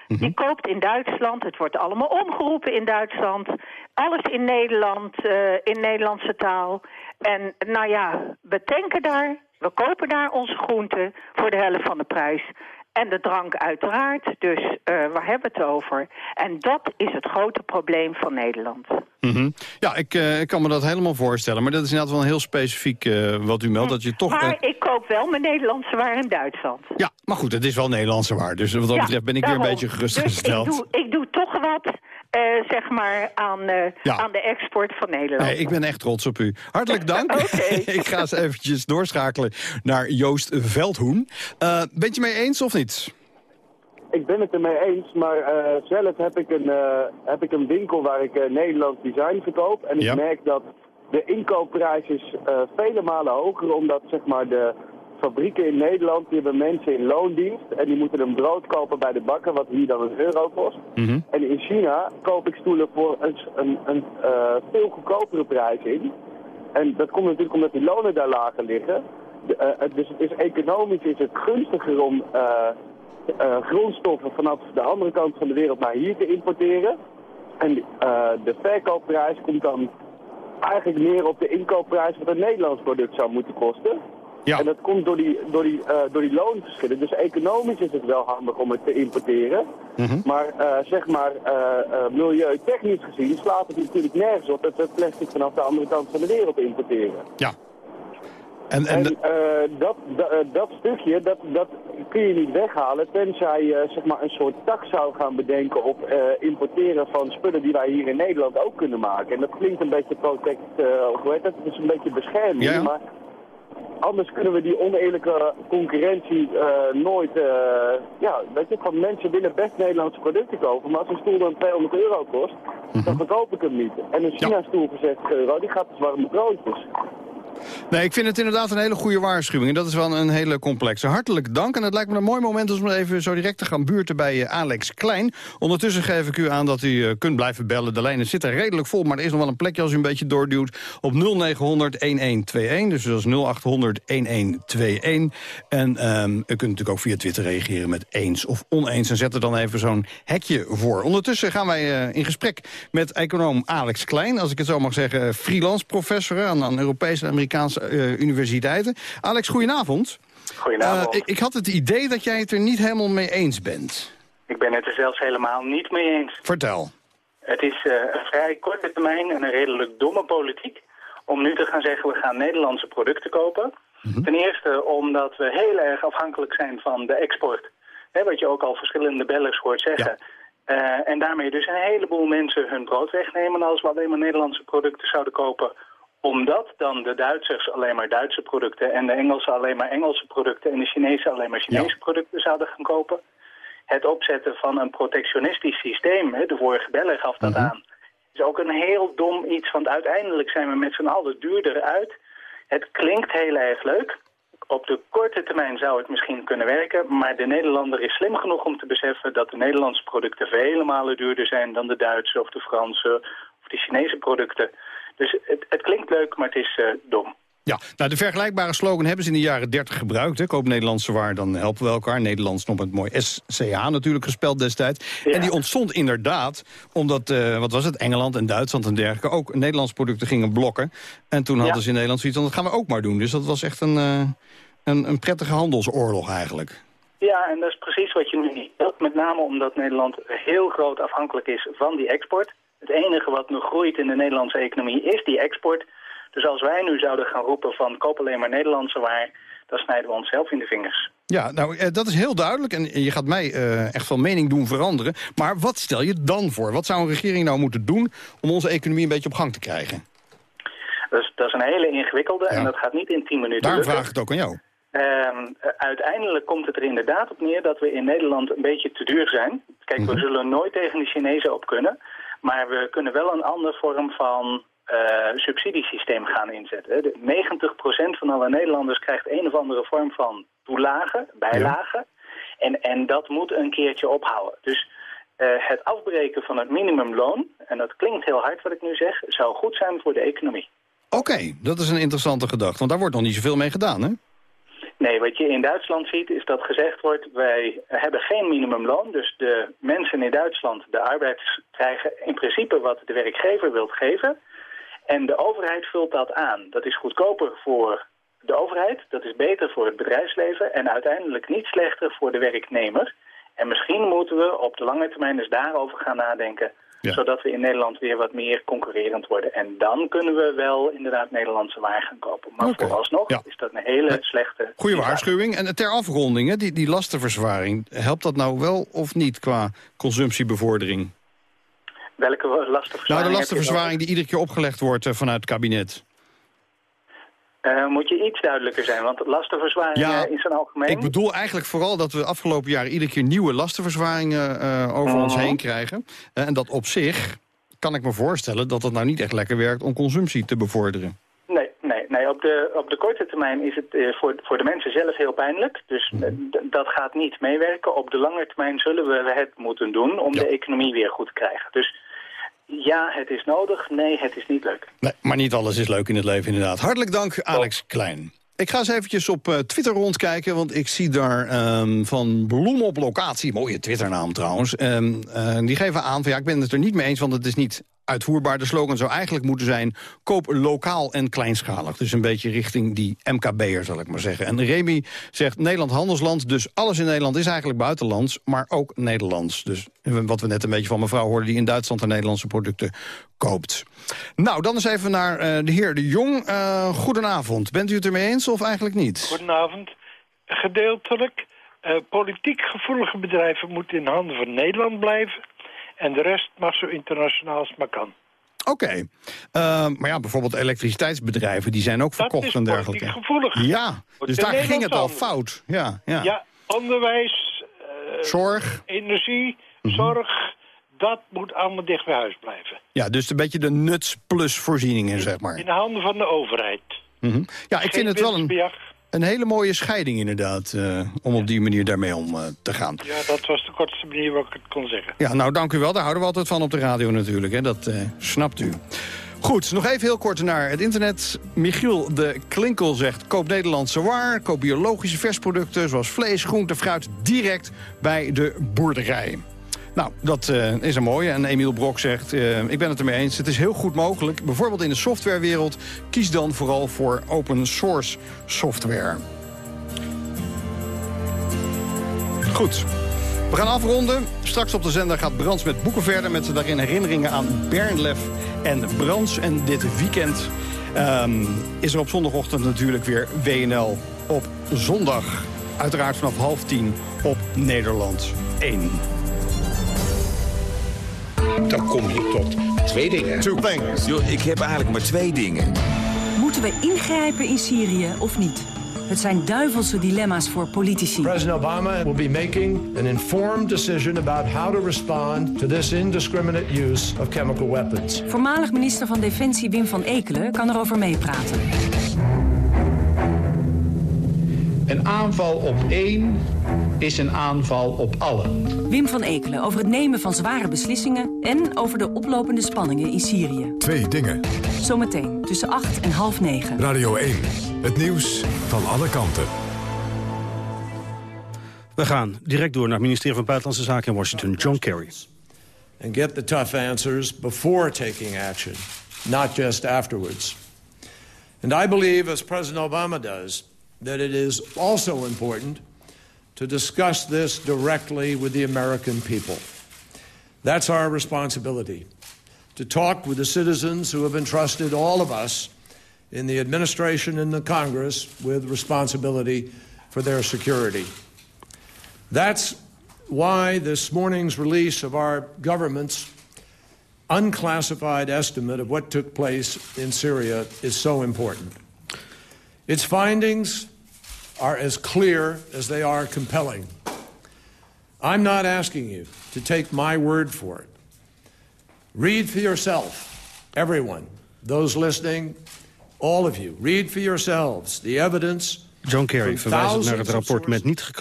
Mhm. die koopt in Duitsland. Het wordt allemaal omgeroepen in Duitsland. Alles in Nederland, eh, in Nederlandse taal. En nou ja, we tanken daar, we kopen daar onze groenten voor de helft van de prijs. En de drank uiteraard, dus eh, waar hebben we het over? En dat is het grote probleem van Nederland. Mhm. Ja, ik, eh, ik kan me dat helemaal voorstellen. Maar dat is inderdaad wel een heel specifiek eh, wat u meldt. Dat je toch... Maar ik koop wel mijn Nederlandse waar in Duitsland. ja, maar goed, het is wel Nederlandse waar. Dus wat dat Ja, betreft ben ik weer een beetje gerustgesteld. Dus ik doe, ik doe toch wat, zeg maar, aan, eh, Ja. aan de export van Nederland. Nee, ik ben echt trots op u. Hartelijk dank. Oké. ik ga eens eventjes doorschakelen naar Joost Veldhoen. Eh bent je mee eens of niet? Ik ben het ermee eens, maar eh, zelf heb ik, een, eh, heb ik een winkel waar ik eh, Nederlands design verkoop. En Ja. ik merk dat de inkoopprijs is eh, vele malen hoger, omdat zeg maar, de fabrieken in Nederland, die hebben mensen in loondienst. En die moeten een brood kopen bij de bakker, wat hier dan een euro kost. En in China koop ik stoelen voor een, een, een eh, veel goedkopere prijs in. En dat komt natuurlijk omdat die lonen daar lager liggen. De, eh, dus het is economisch is het gunstiger om eh, grondstoffen vanaf de andere kant van de wereld naar hier te importeren. En de verkoopprijs komt dan eigenlijk neer op de inkoopprijs wat een Nederlands product zou moeten kosten. En dat komt door die, door, die, eh, door die loonverschillen. Dus economisch is het wel handig om het te importeren. Maar eh, zeg maar, eh, milieutechnisch gezien slaat het natuurlijk nergens op dat we plastic vanaf de andere kant van de wereld importeren. Ja. En, En, dat, dat, dat stukje, dat, dat kun je niet weghalen tenzij je zeg maar, een soort tax zou gaan bedenken op importeren van spullen die wij hier in Nederland ook kunnen maken. En dat klinkt een beetje protect, of hoe heet dat? Het is een beetje bescherming, Ja, ja. maar anders kunnen we die oneerlijke concurrentie eh, nooit, eh, ja, weet je, van mensen willen best Nederlandse producten kopen, maar als een stoel dan 200 euro kost, dan verkoop ik hem niet. En een China-stoel voor 60 euro, die gaat als warme broodjes. Nee, ik vind het inderdaad een hele goede waarschuwing. En dat is wel een hele complexe. Hartelijk dank. En het lijkt me een mooi moment om even zo direct te gaan buurten bij eh, Alex Klein. Ondertussen geef ik u aan dat u eh, kunt blijven bellen. De lijnen zitten redelijk vol, maar er is nog wel een plekje als u een beetje doorduwt. Op 0900 1121. Dus dat is 0800 1121. En ehm, u kunt natuurlijk ook via Twitter reageren met eens of oneens. En zet er dan even zo'n hekje voor. Ondertussen gaan wij eh, in gesprek met econoom Alex Klein. Als ik het zo mag zeggen, freelance professor aan, aan Europese en Amerikaanse eh, universiteiten. Alex, goedenavond. Goedenavond. Eh, ik, ik had het idee dat jij het er niet helemaal mee eens bent. Ik ben het er zelfs helemaal niet mee eens. Vertel. Het is eh, een vrij korte termijn en een redelijk domme politiek om nu te gaan zeggen we gaan Nederlandse producten kopen. Ten eerste omdat we heel erg afhankelijk zijn van de export. Hè, wat je ook al verschillende bellers hoort zeggen. En daarmee dus een heleboel mensen hun brood wegnemen als we alleen maar Nederlandse producten zouden kopen. Omdat dan de Duitsers alleen maar Duitse producten en de Engelsen alleen maar Engelse producten en de Chinezen alleen maar Chinese producten zouden gaan kopen. Het opzetten van een protectionistisch systeem, hè, de vorige beller gaf dat aan, is ook een heel dom iets, want uiteindelijk zijn we met z'n allen duurder uit. Het klinkt heel erg leuk. Op de korte termijn zou het misschien kunnen werken, maar de Nederlander is slim genoeg om te beseffen dat de Nederlandse producten vele malen duurder zijn dan de Duitse of de Franse of de Chinese producten. Dus het, het klinkt leuk, maar het is eh, dom. Ja, nou, de vergelijkbare slogan hebben ze in de jaren 30 gebruikt. Hè. Koop Nederlandse waar, dan helpen we elkaar. Nederlands nog met mooi SCH natuurlijk gespeld destijds. En die ontstond inderdaad omdat, eh, wat was het, Engeland en Duitsland en dergelijke... ook Nederlandse producten gingen blokken. En toen hadden ze in Nederland zoiets van, dat gaan we ook maar doen. Dus dat was echt een, eh, een, een prettige handelsoorlog eigenlijk. Ja, en dat is precies wat je nu niet wilt. Met name omdat Nederland heel groot afhankelijk is van die export. Het enige wat nog groeit in de Nederlandse economie is die export. Dus als wij nu zouden gaan roepen van koop alleen maar Nederlandse waar... dan snijden we onszelf in de vingers. Ja, nou, eh, dat is heel duidelijk. En je gaat mij eh, echt van mening doen veranderen. Maar wat stel je dan voor? Wat zou een regering nou moeten doen... om onze economie een beetje op gang te krijgen? Dus dat is een hele ingewikkelde en dat gaat niet in tien minuten Daarom lukken. vraag ik het ook aan jou. Ehm, eh, uiteindelijk komt het er inderdaad op neer dat we in Nederland een beetje te duur zijn. Kijk, we zullen nooit tegen de Chinezen op kunnen. Maar we kunnen wel een andere vorm van eh, subsidiesysteem gaan inzetten. De 90% van alle Nederlanders krijgt een of andere vorm van toelage, bijlage. En, en dat moet een keertje ophouden. Dus eh, het afbreken van het minimumloon, en dat klinkt heel hard wat ik nu zeg, zou goed zijn voor de economie. Oké, dat is een interessante gedachte. Want daar wordt nog niet zoveel mee gedaan, hè? Nee, wat je in Duitsland ziet is dat gezegd wordt... wij hebben geen minimumloon, dus de mensen in Duitsland, de arbeiders... krijgen in principe wat de werkgever wilt geven. En de overheid vult dat aan. Dat is goedkoper voor de overheid, dat is beter voor het bedrijfsleven... en uiteindelijk niet slechter voor de werknemer. En misschien moeten we op de lange termijn dus daarover gaan nadenken... zodat we in Nederland weer wat meer concurrerend worden. En dan kunnen we wel inderdaad Nederlandse waar gaan kopen. Maar vooralsnog is dat een hele slechte... Goeie waarschuwing. En ter afronding, hè, die, die lastenverzwaring... helpt dat nou wel of niet qua consumptiebevordering? Welke lastenverzwaring Nou, de lastenverzwaring die iedere keer opgelegd wordt eh, vanuit het kabinet. Eh, moet je iets duidelijker zijn, want lastenverzwaring Ja, in zijn algemeen... Ik bedoel eigenlijk vooral dat we afgelopen jaren... iedere keer nieuwe lastenverzwaringen eh, over ons Mhm. heen krijgen. Eh, en dat op zich kan ik me voorstellen dat het nou niet echt lekker werkt... om consumptie te bevorderen. Nee, nee, nee. Op, de, op de korte termijn is het voor, voor de mensen zelf heel pijnlijk. Dus Mhm. dat gaat niet meewerken. Op de lange termijn zullen we het moeten doen om de economie weer goed te krijgen. Dus ja, het is nodig. Nee, het is niet leuk. Nee, maar niet alles is leuk in het leven inderdaad. Hartelijk dank, Alex Klein. Ik ga eens eventjes op eh, Twitter rondkijken, want ik zie daar ehm, van Bloem op locatie... mooie Twitternaam trouwens, ehm, eh, die geven aan van ja, ik ben het er niet mee eens... want het is niet uitvoerbaar. De slogan zou eigenlijk moeten zijn... koop lokaal en kleinschalig. Dus een beetje richting die MKB'er, zal ik maar zeggen. En Remy zegt Nederland handelsland, dus alles in Nederland is eigenlijk buitenlands... maar ook Nederlands. Dus wat we net een beetje van mevrouw hoorden... die in Duitsland de Nederlandse producten koopt. Nou, dan eens even naar eh, de heer De Jong. Eh, goedenavond. Bent u het ermee eens of eigenlijk niet? Goedenavond. Gedeeltelijk. eh, politiek gevoelige bedrijven moeten in handen van Nederland blijven. En de rest mag zo internationaal als maar kan. Oké. Eh, maar ja, bijvoorbeeld elektriciteitsbedrijven... die zijn ook verkocht is en dergelijke. politiek gevoelig. Ja, dus in daar ging het al fout. Ja, ja. Ja, onderwijs, eh, Zorg. energie, Mhm. zorg, dat moet allemaal dicht bij huis blijven. Ja, dus een beetje de nuts plus voorzieningen, zeg maar. In de handen van de overheid. Mhm. Ja, ik Geen vind het wel een. Een hele mooie scheiding inderdaad... eh, om op die manier daarmee om eh, te gaan. Ja, dat was de kortste manier waarop ik het kon zeggen. Ja, nou dank u wel. Daar houden we altijd van op de radio natuurlijk. Hè. Dat eh, snapt u. Goed, nog even heel kort naar het internet. Michiel de Klinkel zegt... koop Nederlandse waar, koop biologische versproducten... zoals vlees, groente, fruit, direct bij de boerderij. Nou, dat eh, is een mooie. En Emiel Brok zegt, eh, ik ben het ermee eens. Het is heel goed mogelijk. Bijvoorbeeld in de softwarewereld. Kies dan vooral voor open source software. Goed. We gaan afronden. Straks op de zender gaat Brands met boeken verder... met daarin herinneringen aan Bernlef en Brands. En dit weekend ehm, is er op zondagochtend natuurlijk weer WNL op zondag. Uiteraard vanaf half tien op Nederland 1. Dan kom je tot twee dingen. Two things. ik heb eigenlijk maar twee dingen. Moeten we ingrijpen in Syrië of niet? Het zijn duivelse dilemma's voor politici. President Obama will be making an informed decision about how to respond to this indiscriminate use of chemical weapons. Voormalig minister van Defensie Wim van Ekelen kan erover meepraten. Een aanval op één is een aanval op allen. Wim van Ekelen over het nemen van zware beslissingen... en over de oplopende spanningen in Syrië. Twee dingen. Zometeen tussen 8 en half 9. Radio 1. Het nieuws van alle kanten. We gaan direct door naar het ministerie van Buitenlandse Zaken in Washington, John Kerry. And get the tough answers before taking action, not just afterwards. And I believe, as President Obama does, that it is also important to discuss this directly with the American people. That's our responsibility, to talk with the citizens who have entrusted all of us in the administration and the Congress with responsibility for their security. That's why this morning's release of our government's unclassified estimate of what took place in Syria is so important. Its findings are as clear as they are compelling. I'm not asking you to take my word for it. Read for yourself, everyone, those listening, all of you. Read for yourselves the evidence John Kerry verwijst naar het rapport met niet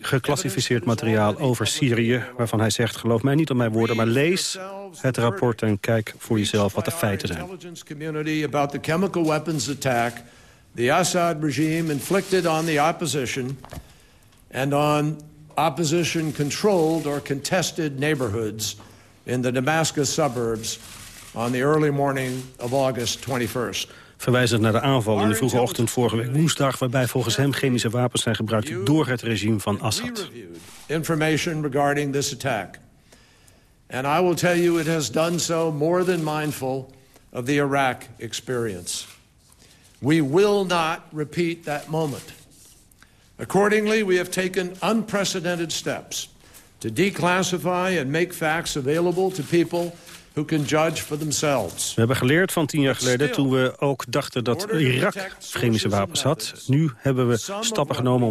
geclassificeerd materiaal over Syrië... waarvan hij zegt, geloof mij niet op mijn woorden, maar lees het rapport... en kijk voor jezelf wat de feiten zijn. The Assad regime inflicted on the opposition... and on opposition-controlled or contested neighborhoods... in the Damascus suburbs on the early morning of August 21st verwijzend naar de aanval in de vroege ochtend vorige week woensdag... waarbij volgens hem chemische wapens zijn gebruikt door het regime van Assad. Information regarding this attack. And I will tell you it has done so more than mindful of the Iraq experience. We will not repeat that moment. Accordingly, we have taken unprecedented steps to declassify and make facts available to people who can judge for themselves. We hebben geleerd van tien jaar geleden toen we ook dachten dat Irak chemische wapens had. Nu hebben we stappen genomen om